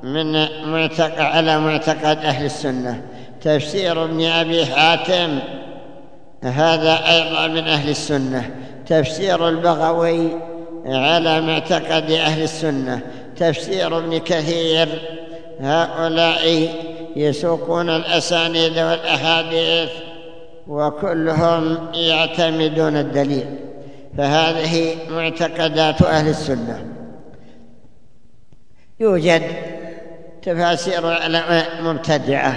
من معتقد على معتقد أهل السنة. تفسير ابن أبي حاتم هذا أيضا من أهل السنة. تفسير البغوي على معتقد أهل السنة. تفسير ابن كثير هؤلاء يسوقون الأسانيد والأحاديث. وكلهم يعتمدون الدليل فهذه معتقدات أهل السنة. يوجد تفاسير العلماء مبتدعة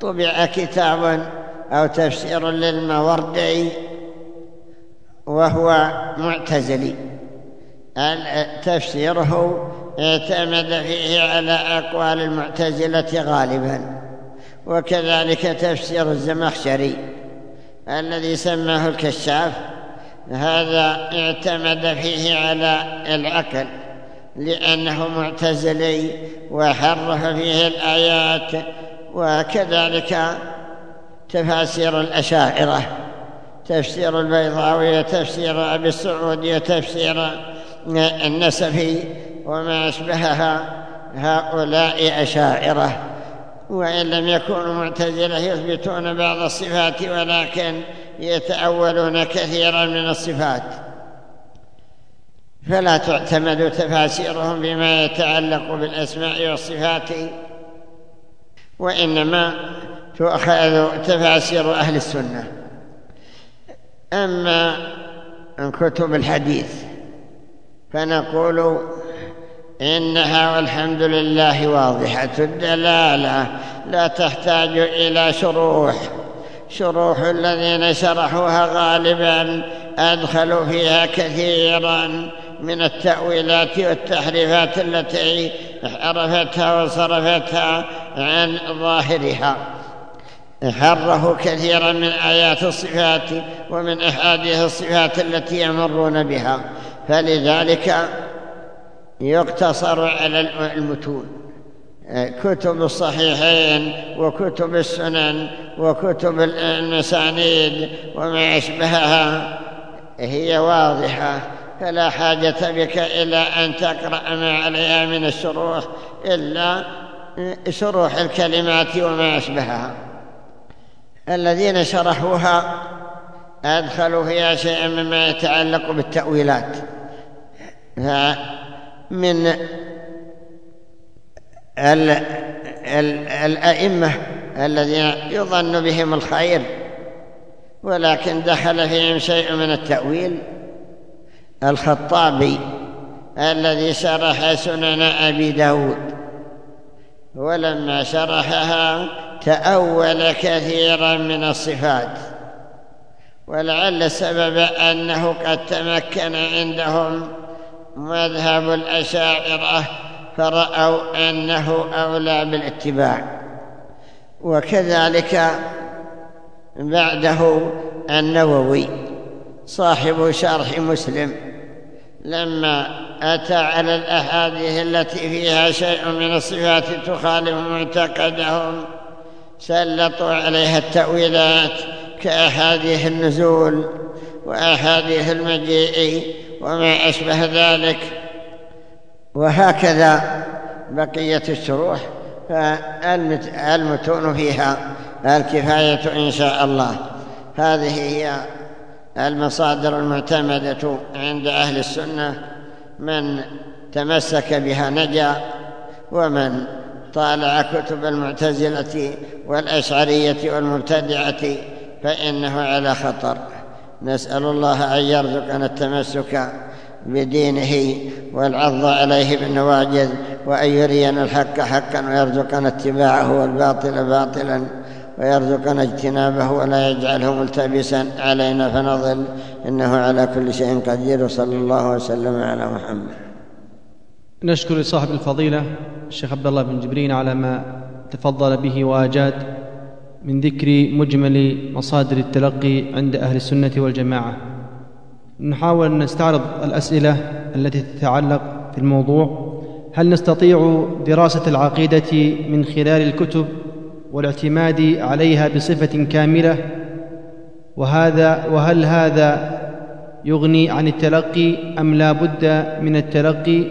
طبع كتاب أو تفسير للموردي وهو معتزلي. تفسيره اعتمد فيه على أقوال المعتزلة غالبا وكذلك تفسير الزمخشري. الذي سماه الكشاف هذا اعتمد فيه على العقل لأنه معتزلي وحرف فيه الآيات وكذلك تفاسير الأشاعرة تفسير البيضاوي تفسير أبي السعودي تفسير النسفي وما أشبهها هؤلاء أشاعرة. وإن لم يكونوا معتزلة يثبتون بعض الصفات ولكن يتأولون كثيرا من الصفات. فلا تعتمد تفاسيرهم بما يتعلق بالأسماء والصفات وإنما تؤخذ تفاسير أهل السنة. أما كتب الحديث فنقول إنها والحمد لله واضحة الدلالة. لا تحتاج إلى شروح. شروح الذين شرحوها غالبا أدخلوا فيها كثيرا من التأويلات والتحريفات التي حرفتها وصرفتها عن ظاهرها. حره كثيرا من آيات الصفات ومن أحاديث الصفات التي يمرون بها. فلذلك يقتصر على المتون. كتب الصحيحين وكتب السنن وكتب المسانيد وما يشبهها هي واضحة. فلا حاجة بك إلى أن تقرأ ما عليها من الشروح إلا شروح الكلمات وما أشبهها. الذين شرحوها أدخلوا فيها شيئا مما يتعلق بالتأويلات. من الأئمة الذين يظن بهم الخير ولكن دخل فيهم شيء من التأويل. الخطابي الذي شرح سنن أبي داود ولما شرحها تأول كثيرا من الصفات ولعل السبب أنه قد تمكن عندهم مذهب الأشاعرة فرأوا أنه أولى بالاتباع. وكذلك بعده النووي صاحب شرح مسلم. لما أتى على الأحاديث التي فيها شيء من الصفات تخالف معتقدهم سلطوا عليها التأويلات كأحاديث النزول وأحاديث المجيء وما أشبه ذلك. وهكذا بقية الشروح فالمتون فيها الكفاية إن شاء الله. هذه هي المصادر المعتمدة عند أهل السنة من تمسك بها نجا ومن طالع كتب المعتزلة والأشعرية والمبتدعة فإنه على خطر. نسأل الله أن يرزقنا التمسك بدينه والعض عليه بالنواجذ وأن يرينا الحق حقا ويرزقنا اتباعه والباطل باطلا ويرزقنا اجتنابه ولا يجعله ملتبسا علينا فنضل إنه على كل شيء قدير صلى الله وسلم على محمد. نشكر لصاحب الفضيلة الشيخ عبد الله بن جبرين على ما تفضل به وأجاد. من ذكر مجمل مصادر التلقي عند أهل السنة والجماعة. نحاول أن نستعرض الأسئلة التي تتعلق في الموضوع. هل نستطيع دراسة العقيدة من خلال الكتب والاعتماد عليها بصفة كاملة؟ وهذا وهل هذا يغني عن التلقي أم لا بد من التلقي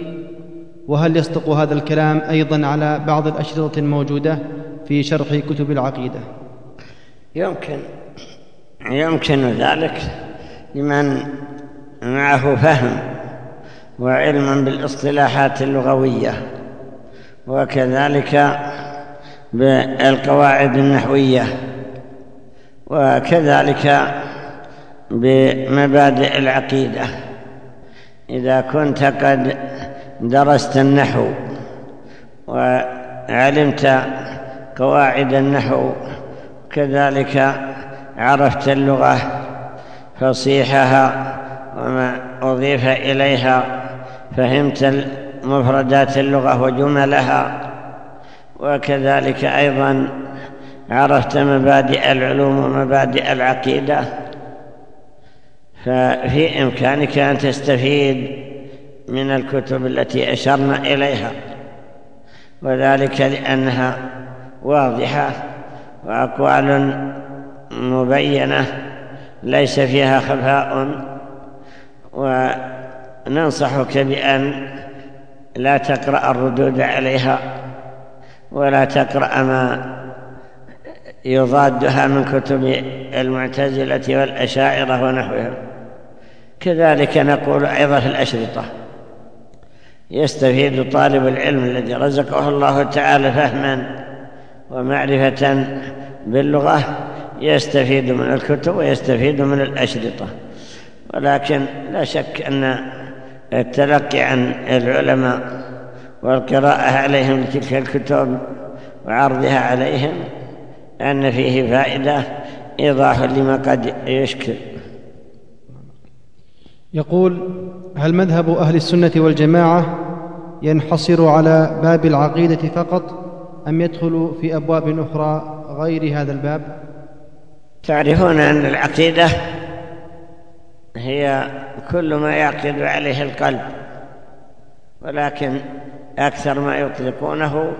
وهل يصدق هذا الكلام أيضا على بعض الأشرطة الموجودة في شرح كتب العقيدة؟ يمكن يمكن ذلك لمن معه فهم وعلم بالاصطلاحات اللغوية وكذلك بالقواعد النحوية وكذلك بمبادئ العقيدة. إذا كنت قد درست النحو وعلمت قواعد النحو كذلك عرفت اللغة فصيحها وما أضيف إليها فهمت مفردات اللغة وجملها وكذلك أيضا عرفت مبادئ العلوم ومبادئ العقيدة. ففي إمكانك أن تستفيد من الكتب التي أشرنا إليها وذلك لأنها واضحة وأقوال مبينة ليس فيها خفاء وننصحك بأن لا تقرأ الردود عليها ولا تقرأ ما يضادها من كتب المعتزلة والأشاعرة ونحوهم كذلك نقول أيضا في الأشرطة. يستفيد طالب العلم الذي رزقه الله تعالى فهما ومعرفة باللغة يستفيد من الكتب ويستفيد من الأشرطة. ولكن لا شك أن التلقي عن العلماء والقراءة عليهم لتلك الكتب وعرضها عليهم أن فيه فائدة إيضاح لما قد يشكل. يقول هل مذهب أهل السنة والجماعة ينحصر على باب العقيدة فقط أم يدخل في أبواب أخرى غير هذا الباب؟ تعرفون أن العقيدة هي كل ما يعقد عليه القلب ولكن أكثر ما يطلقونه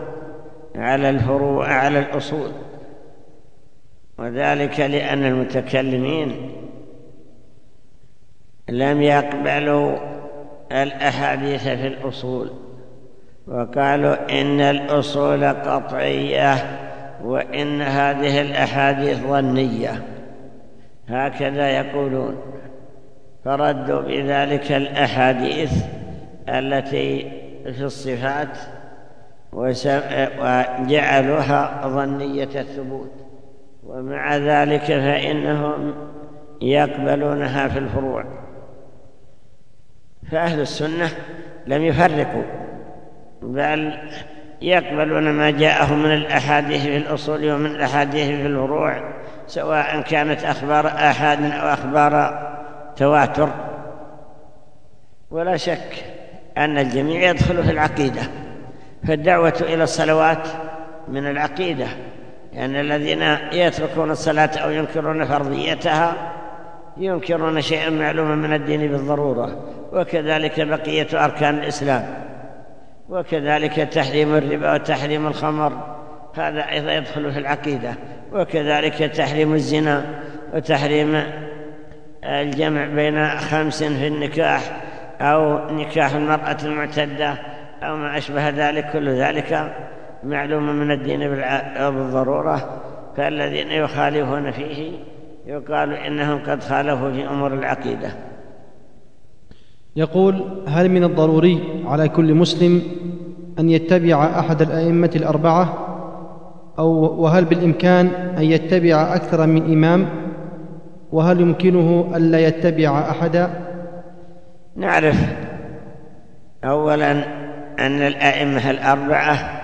على الفروع على الأصول وذلك لأن المتكلمين لم يقبلوا الأحاديث في الأصول وقالوا إن الأصول قطعية وإن هذه الأحاديث ظنية. هكذا يقولون. فردوا بذلك الأحاديث التي في الصفات وجعلوها ظنية الثبوت. ومع ذلك فإنهم يقبلونها في الفروع. فأهل السنة لم يفرقوا بل يقبلون ما جاءهم من الأحاديث في الأصول ومن الأحاديث في الفروع سواء كانت أخبار آحاد أو أخبار تواتر. ولا شك أن الجميع يدخل في العقيدة فالدعوة إلى الصلوات من العقيدة لأن يعني الذين يتركون الصلاة أو ينكرون فرضيتها ينكرون شيئا معلوما من الدين بالضرورة وكذلك بقية أركان الإسلام وكذلك تحريم الربا وتحريم الخمر هذا أيضا يدخل في العقيدة وكذلك تحريم الزنا وتحريم الجمع بين خمس في النكاح أو نكاح المرأة المعتدة أو ما أشبه ذلك كل ذلك معلوم من الدين بالضرورة فالذين يخالفون فيه يقال إنهم قد خالفوا في أمور العقيدة. يقول هل من الضروري على كل مسلم أن يتبع أحد الأئمة الأربعة؟ أو وهل بالإمكان أن يتبع أكثر من إمام؟ وهل يمكنه ألا يتبع أحدا نعرف أولا أن الأئمة الأربعة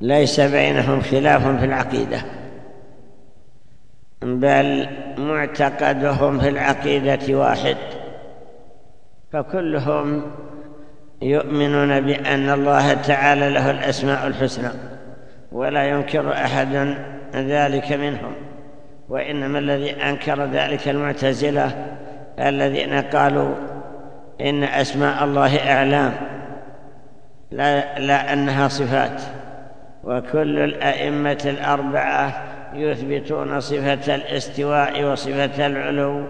ليس بينهم خلاف في العقيدة. بل معتقدهم في العقيدة واحد. فكلهم يؤمنون بأن الله تعالى له الأسماء الحسنى ولا ينكر أحد ذلك منهم. وإنما الذي أنكر ذلك المعتزلة الذين قالوا إن أسماء الله إعلام لا, لا أنها صفات. وكل الأئمة الأربعة يثبتون صفة الاستواء وصفة العلو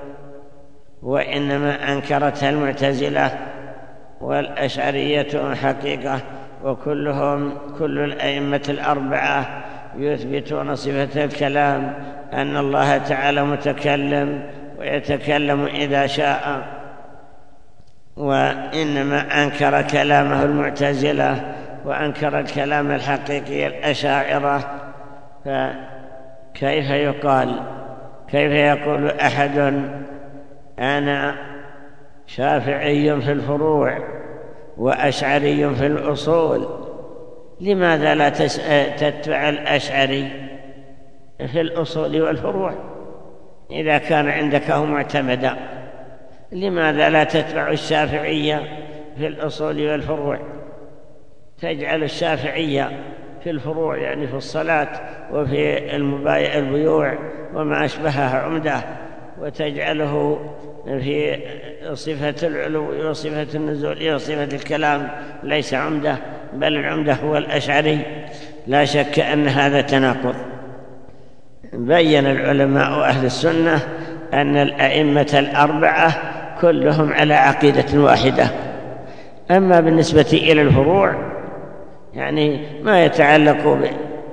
وإنما أنكرتها المعتزلة والأشعرية حقيقة وكلهم كل الأئمة الأربعة يثبتون صفة الكلام أن الله تعالى متكلم ويتكلم إذا شاء. وإنما أنكر كلامه المعتزلة وأنكر الكلام الحقيقي الأشاعرة. فكيف يقال كيف يقول أحد أنا شافعي في الفروع وأشعري في الأصول؟ لماذا لا تتبع الأشعري في الأصول والفروع؟ إذا كان عندك معتمدا لماذا لا تتبع الشافعية في الأصول والفروع؟ تجعل الشافعية في الفروع يعني في الصلاة وفي المبايع البيوع وما أشبهها عمدة وتجعله في صفة العلو وصفة النزول وصفة الكلام ليس عمدة بل العمدة هو الأشعري. لا شك أن هذا تناقض. بين العلماء أهل السنة أن الأئمة الأربعة كلهم على عقيدة واحدة. أما بالنسبة إلى الفروع يعني ما يتعلق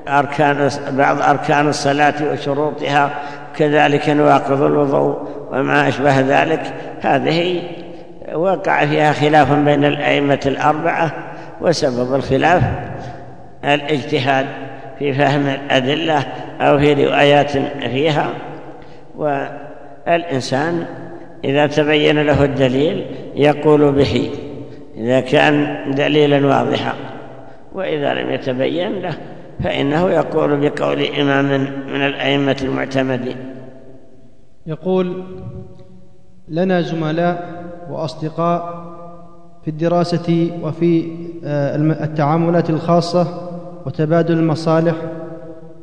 بأركان بعض أركان الصلاة وشروطها كذلك نواقض الوضوء وما أشبه ذلك. هذه وقع فيها خلاف بين الأئمة الأربعة وسبب الخلاف الاجتهاد في فهم الأدلة أو في روايات فيها. والإنسان إذا تبين له الدليل يقول به إذا كان دليلا واضحا. وإذا لم يتبين له فإنه يقول بقول إمام من الأئمة المعتمدين. يقول لنا زملاء وأصدقاء في الدراسة وفي آه، التعاملات الخاصة وتبادل المصالح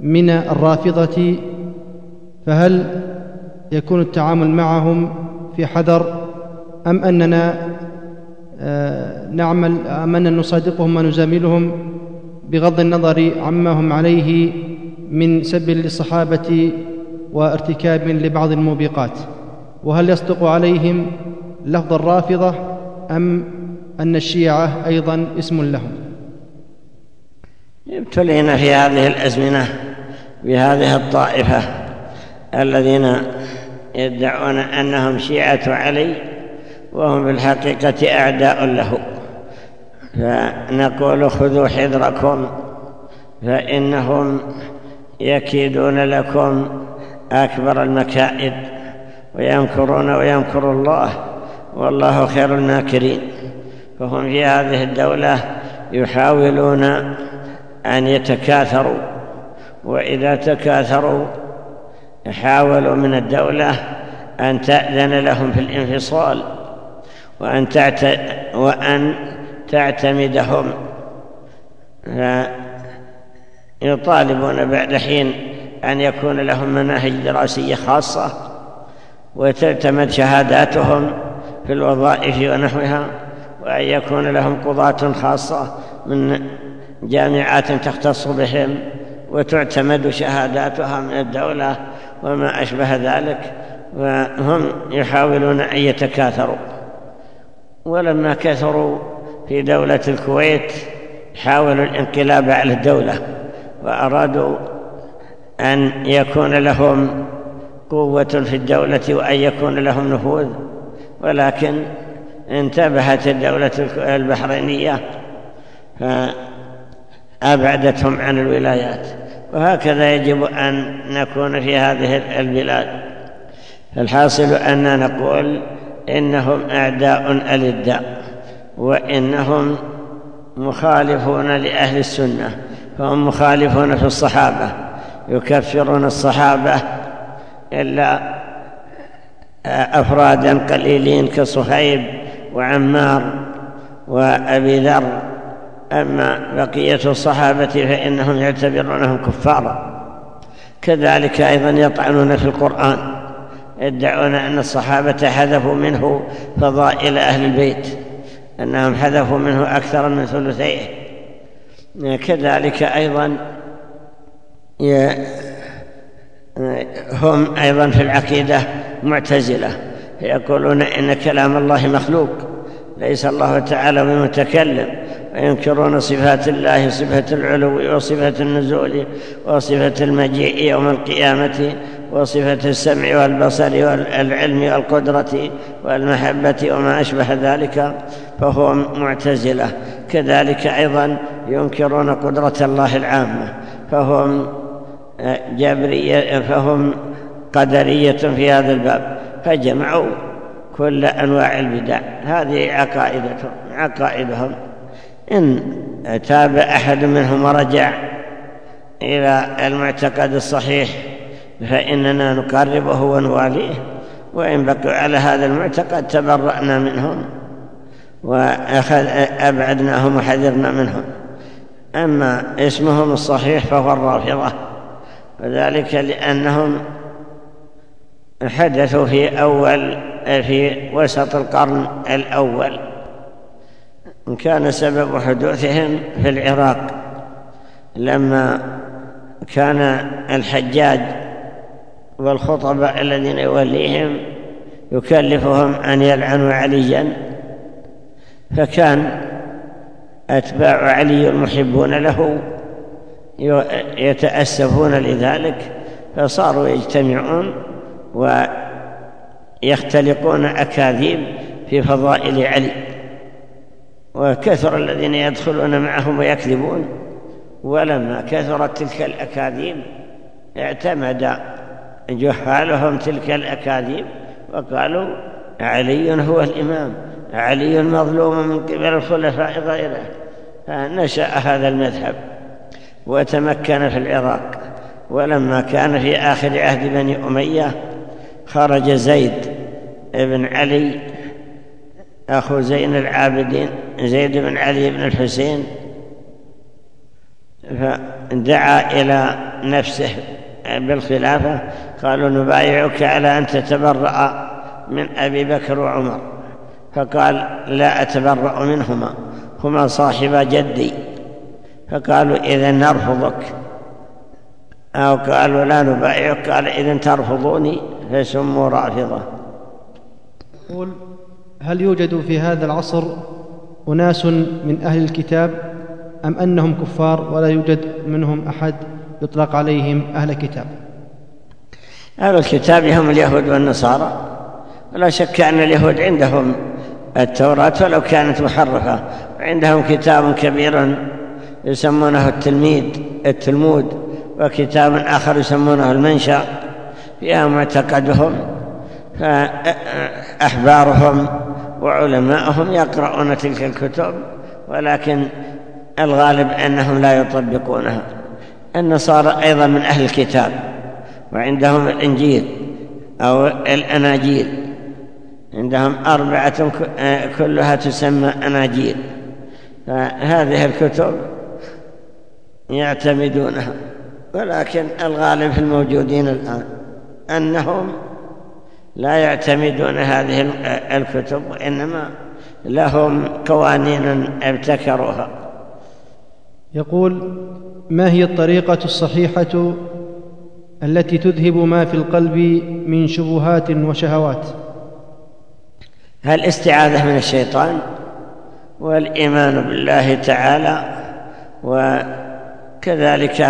من الرافضة فهل يكون التعامل معهم في حذر أم أننا نعمل أم أننا نصادقهم ونزاملهم بغض النظر عما هم عليه من سب للصحابة وارتكاب لبعض الموبقات. وهل يصدق عليهم لفظ الرافضة أم أن الشيعة أيضا اسم لهم؟ ابتلينا في هذه الأزمنة بهذه الطائفة الذين يدعون أنهم شيعة علي وهم في الحقيقة أعداء له. فنقول خذوا حذركم فإنهم يكيدون لكم أكبر المكائد ويمكرون ويمكر الله والله خير الماكرين. فهم في هذه الدولة يحاولون أن يتكاثروا وإذا تكاثروا حاولوا من الدولة أن تأذن لهم في الانفصال. وأن, تعت... وأن تعتمدهم. يطالبون بعد حين أن يكون لهم مناهج دراسية خاصة وتعتمد شهاداتهم في الوظائف ونحوها وأن يكون لهم قضاة خاصة من جامعات تختص بهم وتعتمد شهاداتها من الدولة وما أشبه ذلك. وهم يحاولون أن يتكاثروا. ولما كثروا في دولة الكويت حاولوا الانقلاب على الدولة وأرادوا أن يكون لهم قوة في الدولة وأن يكون لهم نفوذ ولكن انتبهت الدولة البحرينية فأبعدتهم عن الولايات. وهكذا يجب أن نكون في هذه البلاد. الحاصل أننا نقول إنهم أعداء ألداء وإنهم مخالفون لأهل السنة فهم مخالفون في الصحابة يكفرون الصحابة إلا أفرادا قليلين كصهيب وعمار وأبي ذر. أما بقية الصحابة فإنهم يعتبرونهم كفارا كذلك أيضا يطعنون في القرآن. يدعون أن الصحابة حذفوا منه فضائل أهل البيت أنهم حذفوا منه أكثر من ثلثيه. كذلك أيضا هم أيضا في العقيدة معتزلة يقولون إن كلام الله مخلوق ليس الله تعالى بمتكلم وينكرون صفات الله صفة العلو وصفة النزول وصفة المجيء يوم القيامة وصفة السمع والبصر والعلم والقدرة والمحبة وما أشبه ذلك فهم معتزلة. كذلك أيضا ينكرون قدرة الله العامة فهم جبرية فهم قدرية في هذا الباب فجمعوا كل أنواع البدع. هذه عقائدتهم عقائدهم. إن تاب أحد منهم ورجع إلى المعتقد الصحيح فإننا نقربه ونواليه وإن بقوا على هذا المعتقد تبرأنا منهم وأبعدناهم وحذرنا منهم. أما اسمهم الصحيح فهو الرافضة وذلك لأنهم حدثوا في أول في وسط القرن الأول. كان سبب حدوثهم في العراق لما كان الحجاج والخطباء الذين يوليهم يكلفهم أن يلعنوا عليا فكان أتباع علي المحبون له يتأسفون لذلك فصاروا يجتمعون ويختلقون أكاذيب في فضائل علي. وكثر الذين يدخلون معهم ويكذبون ولما كثرت تلك الأكاذيب اعتمد جهالهم تلك الأكاذيب وقالوا علي هو الإمام علي مظلوم من قبل الخلفاء غيره فنشأ هذا المذهب وتمكن في العراق. ولما كان في آخر عهد بني أمية خرج زيد بن علي أخو زين العابدين زيد بن علي بن الحسين فدعا إلى نفسه. بالخلافة قالوا نبايعك على أن تتبرأ من أبي بكر وعمر. فقال لا أتبرأ منهما هما صاحبا جدي. فقالوا إذا نرفضك. أو قالوا لا نبايعك قال إذا ترفضوني فسموا رافضة. يقول هل يوجد في هذا العصر أناس من أهل الكتاب أم أنهم كفار ولا يوجد منهم أحد؟ يطلق عليهم أهل كتاب أهل الكتاب هم اليهود والنصارى. ولا شك أن اليهود عندهم التوراة ولو كانت محرفة. عندهم كتاب كبير يسمونه التلميد التلمود وكتاب آخر يسمونه المنشأ. فيها معتقدهم فأحبارهم وعلماءهم يقرؤون تلك الكتب ولكن الغالب أنهم لا يطبقونها. النصارى أيضا من أهل الكتاب وعندهم الإنجيل أو الأناجيل. عندهم أربعة كلها تسمى أناجيل. فهذه الكتب يعتمدونها ولكن الغالب في الموجودين الآن أنهم لا يعتمدون هذه الكتب وإنما لهم قوانين ابتكروها. يقول ما هي الطريقة الصحيحة التي تذهب ما في القلب من شبهات وشهوات؟ الاستعاذة من الشيطان والإيمان بالله تعالى وكذلك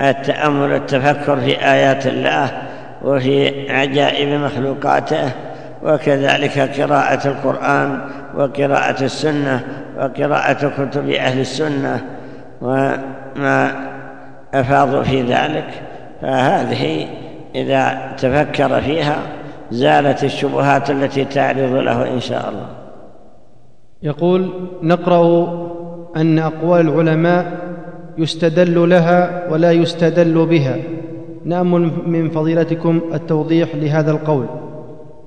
التأمل التفكر في آيات الله وفي عجائب مخلوقاته وكذلك قراءة القرآن وقراءة السنة وقراءة كتب أهل السنة وما أفاضوا في ذلك فهذه إذا تفكر فيها زالت الشبهات التي تعرض له إن شاء الله. يقول نقرأ أن أقوال العلماء يستدل لها ولا يستدل بها. نأمل من فضيلتكم التوضيح لهذا القول.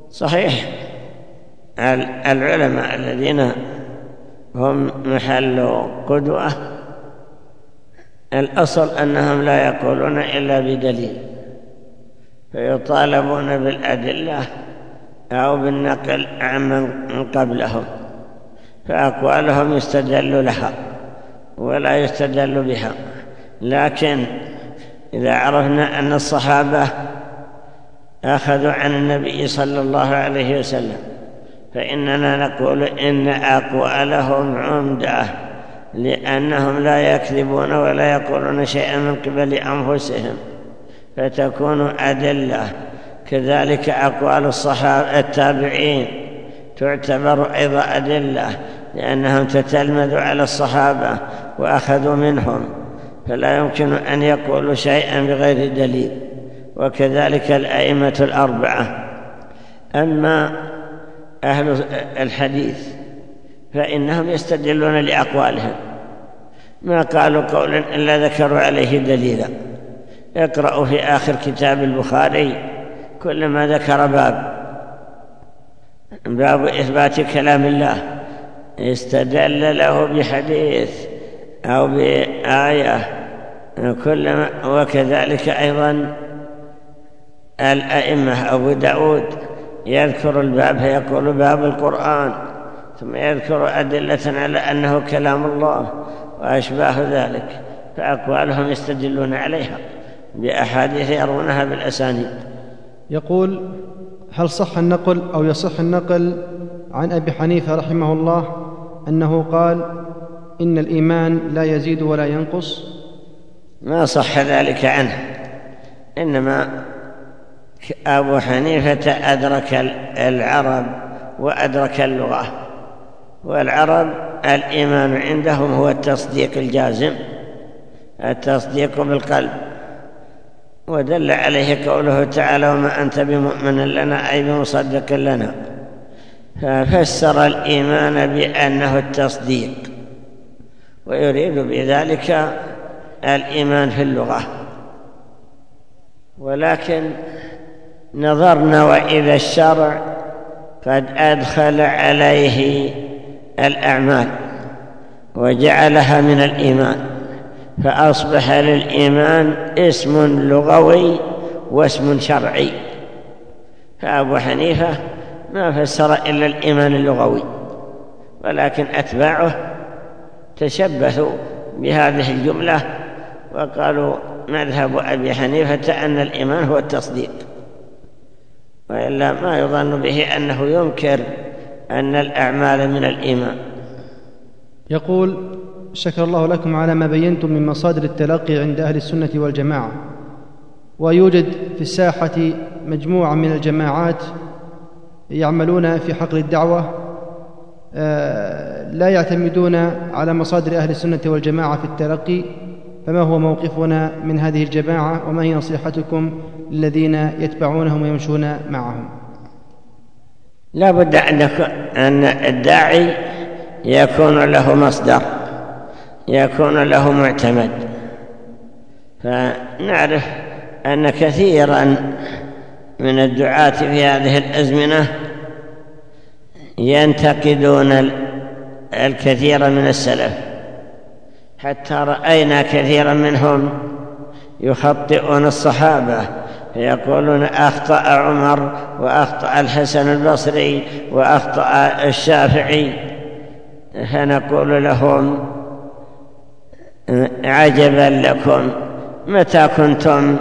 صحيح. العلماء الذين هم محل قدوة الأصل أنهم لا يقولون إلا بدليل فيطالبون بالأدلة أو بالنقل عمن قبلهم فأقوالهم يستدل لها ولا يستدل بها. لكن إذا عرفنا أن الصحابة أخذوا عن النبي صلى الله عليه وسلم فإننا نقول إن أقوالهم عمدة. لأنهم لا يكذبون ولا يقولون شيئا من قبل أنفسهم فتكون أدلة. كذلك أقوال الصحابة التابعين تعتبر أيضا أدلة لأنهم تتلمذوا على الصحابة وأخذوا منهم فلا يمكن أن يقولوا شيئا بغير دليل. وكذلك الأئمة الأربعة. أما أهل الحديث فإنهم يستدلون لأقوالهم. ما قالوا قولا إلا ذكروا عليه دليلا. اقرأوا في آخر كتاب البخاري كلما ذكر باب. باب إثبات كلام الله. استدل له بحديث أو بآية. كلما وكذلك أيضا الأئمة أبو داود يذكر الباب فيقول باب القرآن. ثم يذكر أدلة على أنه كلام الله وأشباه ذلك فأقوالهم يستدلون عليها بأحاديث يرونها بالأسانيد. يقول هل صح النقل أو يصح النقل عن أبي حنيفة رحمه الله أنه قال إن الإيمان لا يزيد ولا ينقص؟ ما صح ذلك عنه. إنما أبو حنيفة أدرك العرب وأدرك اللغة. والعرب الإيمان عندهم هو التصديق الجازم التصديق بالقلب. ودل عليه قوله تعالى وما أنت بمؤمن لنا أي بمصدق لنا. ففسر الإيمان بأنه التصديق ويريد بذلك الإيمان في اللغة. ولكن نظرنا وإذا الشرع قد أدخل عليه الأعمال وجعلها من الإيمان فأصبح للإيمان اسم لغوي واسم شرعي. فأبو حنيفة ما فسر إلا الإيمان اللغوي ولكن أتباعه تشبثوا بهذه الجملة وقالوا مذهب أبي حنيفة أن الإيمان هو التصديق وإلا ما يظن به أنه ينكر أن الأعمال من الإيمان. يقول شكر الله لكم على ما بينتم من مصادر التلقي عند أهل السنة والجماعة ويوجد في الساحة مجموعة من الجماعات يعملون في حقل الدعوة آه، لا يعتمدون على مصادر أهل السنة والجماعة في التلقي فما هو موقفنا من هذه الجماعة وما هي نصيحتكم للذين يتبعونهم ويمشون معهم؟ لا بد أن الداعي يكون له مصدر يكون له معتمد. فنعرف أن كثيرا من الدعاة في هذه الأزمنة ينتقدون الكثير من السلف. حتى رأينا كثيرا منهم يخطئون الصحابة. يقولون أخطأ عمر وأخطأ الحسن البصري وأخطأ الشافعي فنقول لهم عجبا لكم متى كنتم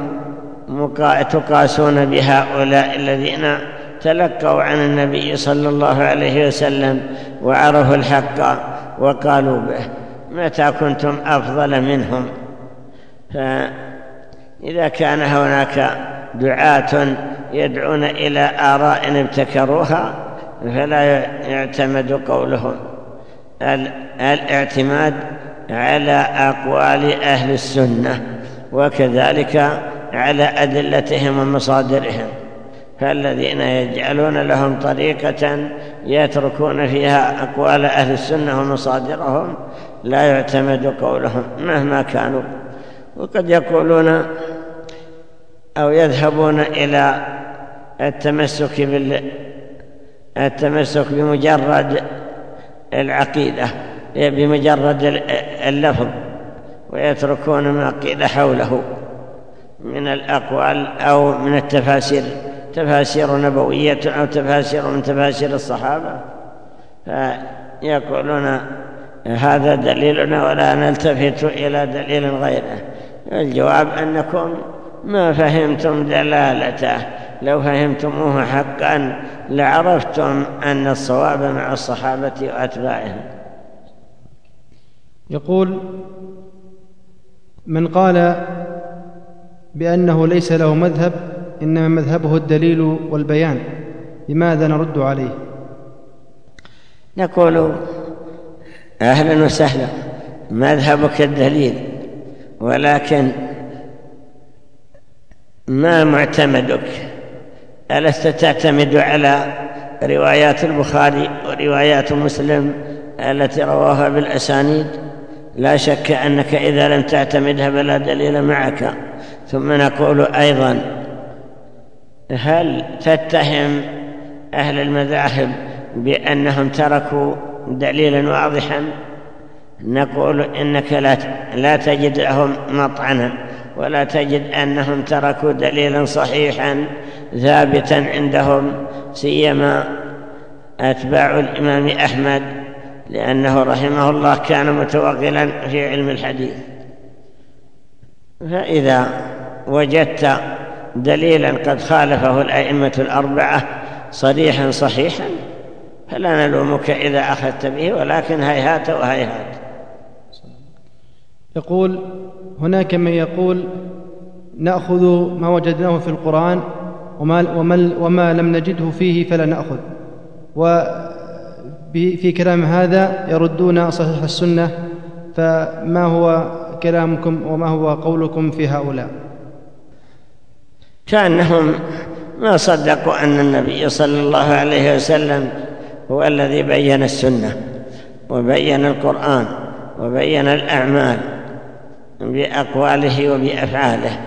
تقاسون بهؤلاء الذين تلقوا عن النبي صلى الله عليه وسلم وعرفوا الحق وقالوا به متى كنتم أفضل منهم؟ فإذا كان هناك دعاة يدعون إلى آراء ابتكروها فلا يعتمد قولهم. الاعتماد على أقوال أهل السنة وكذلك على أدلتهم ومصادرهم. فالذين يجعلون لهم طريقة يتركون فيها أقوال أهل السنة ومصادرهم لا يعتمد قولهم مهما كانوا. وقد يقولون أو يذهبون إلى التمسك بال التمسك بمجرد العقيدة بمجرد اللفظ ويتركون ما قيل حوله من الأقوال أو من التفاسير تفاسير نبوية أو تفاسير من تفاسير الصحابة. فيقولون هذا دليلنا ولا نلتفت إلى دليل غيره. الجواب أنكم ما فهمتم دلالته. لو فهمتموه حقا لعرفتم أن الصواب مع الصحابة وأتباعهم. يقول من قال بأنه ليس له مذهب إنما مذهبه الدليل والبيان لماذا نرد عليه؟ نقول أهلا وسهلا مذهبك الدليل ولكن ما معتمدك؟ ألست تعتمد على روايات البخاري وروايات مسلم التي رواها بالأسانيد؟ لا شك أنك إذا لم تعتمدها فلا دليل معك. ثم نقول أيضا هل تتهم أهل المذاهب بأنهم تركوا دليلا واضحا؟ نقول إنك لا تجد لهم مطعنا. ولا تجد أنهم تركوا دليلا صحيحا ثابتا عندهم سيما أتباع الإمام أحمد لأنه رحمه الله كان متوغلا في علم الحديث. فإذا وجدت دليلا قد خالفه الأئمة الأربعة صريحا صحيحا فلا نلومك إذا أخذت به ولكن هيهات وهيهات. يقول هناك من يقول نأخذ ما وجدناه في القرآن وما, وما, وما لم نجده فيه فلا نأخذ. وفي كلام هذا يردون صحيح السنة فما هو كلامكم وما هو قولكم في هؤلاء؟ كأنهم ما صدقوا أن النبي صلى الله عليه وسلم هو الذي بين السنة وبين القرآن وبين الأعمال. بأقواله وبأفعاله.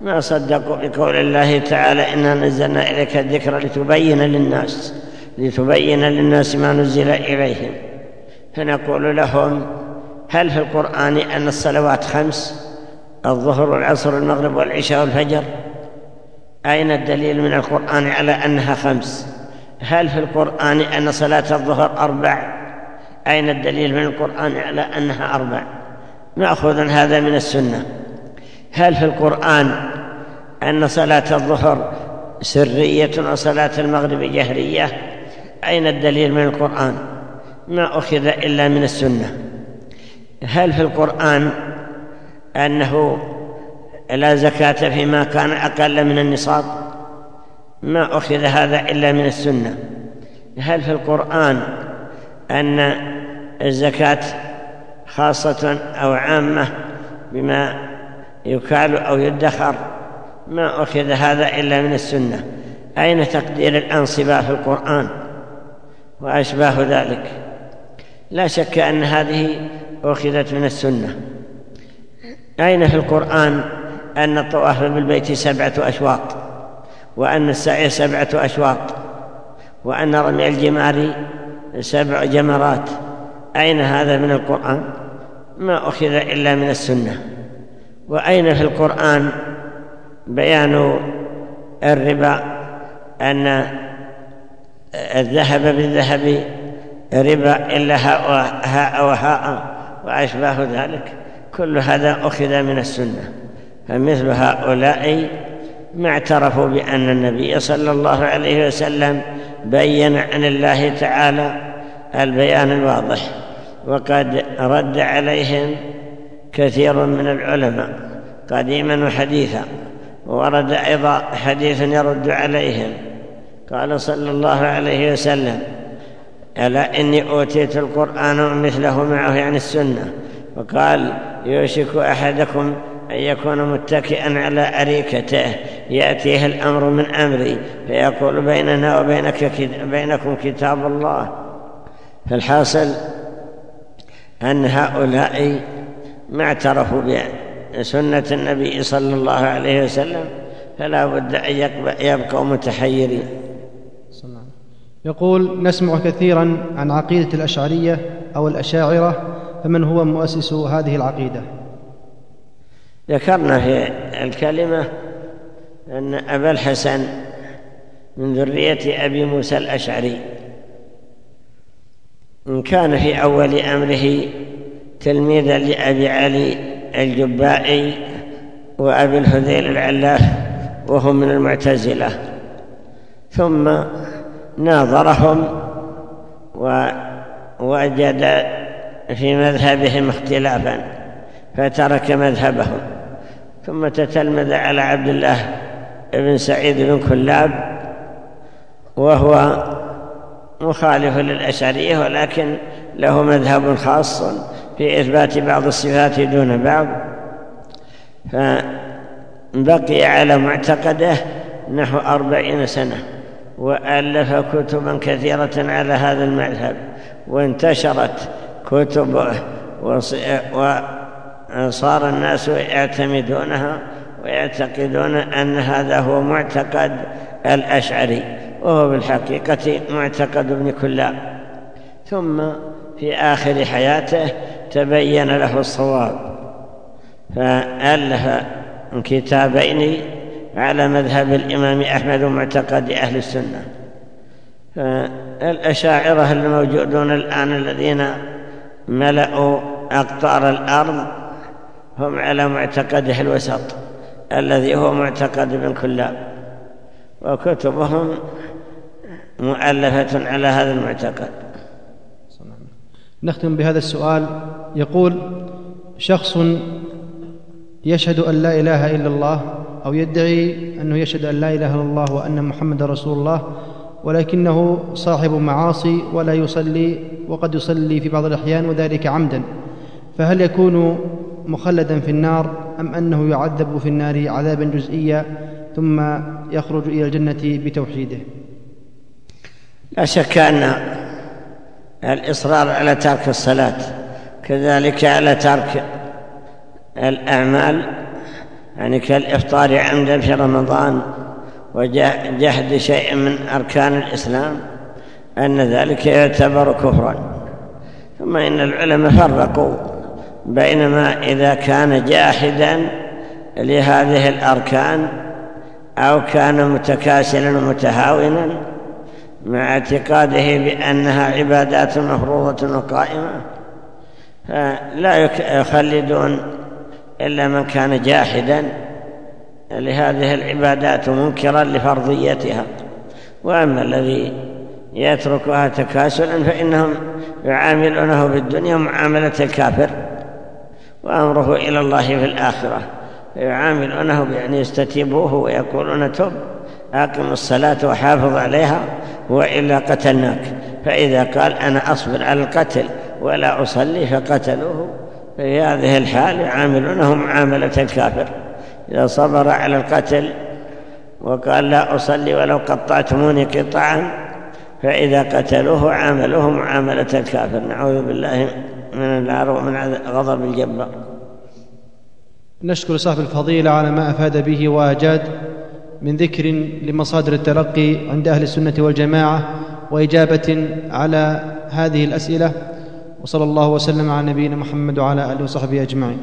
ما صدقوا بقول الله تعالى إنا نزلنا إليك الذكر لتبين للناس لتبين للناس ما نزل إليهم. فنقول لهم هل في القرآن أن الصلوات خمس الظهر والعصر والمغرب والعشاء والفجر؟ أين الدليل من القرآن على أنها خمس؟ هل في القرآن أن صلاة الظهر أربع؟ أين الدليل من القرآن على أنها أربع؟ مأخوذ هذا من السنة. هل في القرآن أن صلاة الظهر سرية وصلاة المغرب جهرية؟ أين الدليل من القرآن؟ ما أخذ إلا من السنة. هل في القرآن أنه لا زكاة فيما كان أقل من النصاب؟ ما أخذ هذا إلا من السنة. هل في القرآن أن الزكاة خاصة أو عامة بما يكال أو يدخر ما أخذ هذا إلا من السنة. أين تقدير الأنصبة في القرآن وأشباه ذلك؟ لا شك أن هذه أخذت من السنة. أين في القرآن أن الطواف بالبيت سبعة أشواط وأن السعي سبعة أشواط وأن رمي الجمار سبع جمرات؟ أين هذا من القرآن؟ ما أخذ إلا من السنة. وأين في القرآن بيان الربا؟ أن الذهب بالذهب ربا إلا هاء وهاء وأشباه ذلك. كل هذا أخذ من السنة. فمثل هؤلاء ما اعترفوا بأن النبي صلى الله عليه وسلم بين عن الله تعالى. البيان الواضح. وقد رد عليهم كثير من العلماء قديما وحديثا ورد أيضا حديث يرد عليهم. قال صلى الله عليه وسلم ألا إني أوتيت القرآن ومثله معه يعني السنة؟ وقال يوشك أحدكم أن يكون متكئا على أريكته يأتيه الأمر من أمري فيقول بيننا وبينك بينكم كتاب الله. فالحاصل أن هؤلاء ما اعترفوا بسنة النبي صلى الله عليه وسلم فلا بد أن يبقوا متحيرين. يقول نسمع كثيرا عن عقيدة الأشعرية أو الأشاعرة فمن هو مؤسس هذه العقيدة؟ ذكرنا في الكلمة أن أبا الحسن من ذرية أبي موسى الأشعري. كان في أول أمره تلميذا لأبي علي الجبائي وأبي الهذيل العلاف وهم من المعتزلة. ثم ناظرهم ووجد في مذهبهم اختلافا فترك مذهبهم. ثم تتلمذ على عبد الله بن سعيد بن كلاب وهو مخالف للأشعرية ولكن له مذهب خاص في إثبات بعض الصفات دون بعض. فبقي على معتقده نحو أربعين سنة وألف كتبا كثيرة على هذا المذهب وانتشرت كتبه وصار الناس يعتمدونها ويعتقدون أن هذا هو معتقد الأشعري. وهو بالحقيقة معتقد ابن كلاب. ثم في آخر حياته تبين له الصواب فألف كتابين على مذهب الإمام أحمد ومعتقد أهل السنة. فالأشاعرة الموجودون الآن الذين ملأوا أقطار الأرض؟ هم على معتقده الوسط الذي هو معتقد ابن كلاب. وكتبهم مؤلفة على هذا المعتقد. نختم بهذا السؤال. يقول شخص يشهد أن لا إله إلا الله أو يدعي أنه يشهد أن لا إله إلا الله وأن محمد رسول الله ولكنه صاحب معاصي ولا يصلي وقد يصلي في بعض الأحيان وذلك عمدا. فهل يكون مخلدا في النار أم أنه يعذب في النار عذابا جزئيا ثم يخرج إلى الجنة بتوحيده؟ لا شك أن الإصرار على ترك الصلاة كذلك على ترك الأعمال يعني كالإفطار عمدا في رمضان وجحد شيء من أركان الإسلام أن ذلك يعتبر كفرا. ثم إن العلماء فرقوا بينما إذا كان جاحدا لهذه الأركان أو كان متكاسلا ومتهاونا مع اعتقاده بأنها عبادات مفروضة وقائمة فلا يخلدون إلا من كان جاحدا. لهذه العبادات منكرا لفرضيتها. وأما الذي يتركها تكاسلا فإنهم يعاملونه في الدنيا معاملة الكافر وأمره إلى الله في الآخرة. يعاملونه بأن يستتيبوه ويقولون تب أقم الصلاة وحافظ عليها. وإلا قتلناك. فإذا قال أنا أصبر على القتل ولا أصلي فقتلوه. في هذه الحال يعاملونه معاملة الكافر. إذا صبر على القتل وقال لا أصلي ولو قطعتموني قطعا فإذا قتلوه عاملوه معاملة الكافر. نعوذ بالله من النار ومن غضب الجبار. نشكر صاحب الفضيلة على ما أفاد به وأجاد. من ذكر لمصادر التلقي عند أهل السنة والجماعة وإجابة على هذه الأسئلة وصلى الله وسلم على نبينا محمد وعلى آله وصحبه أجمعين.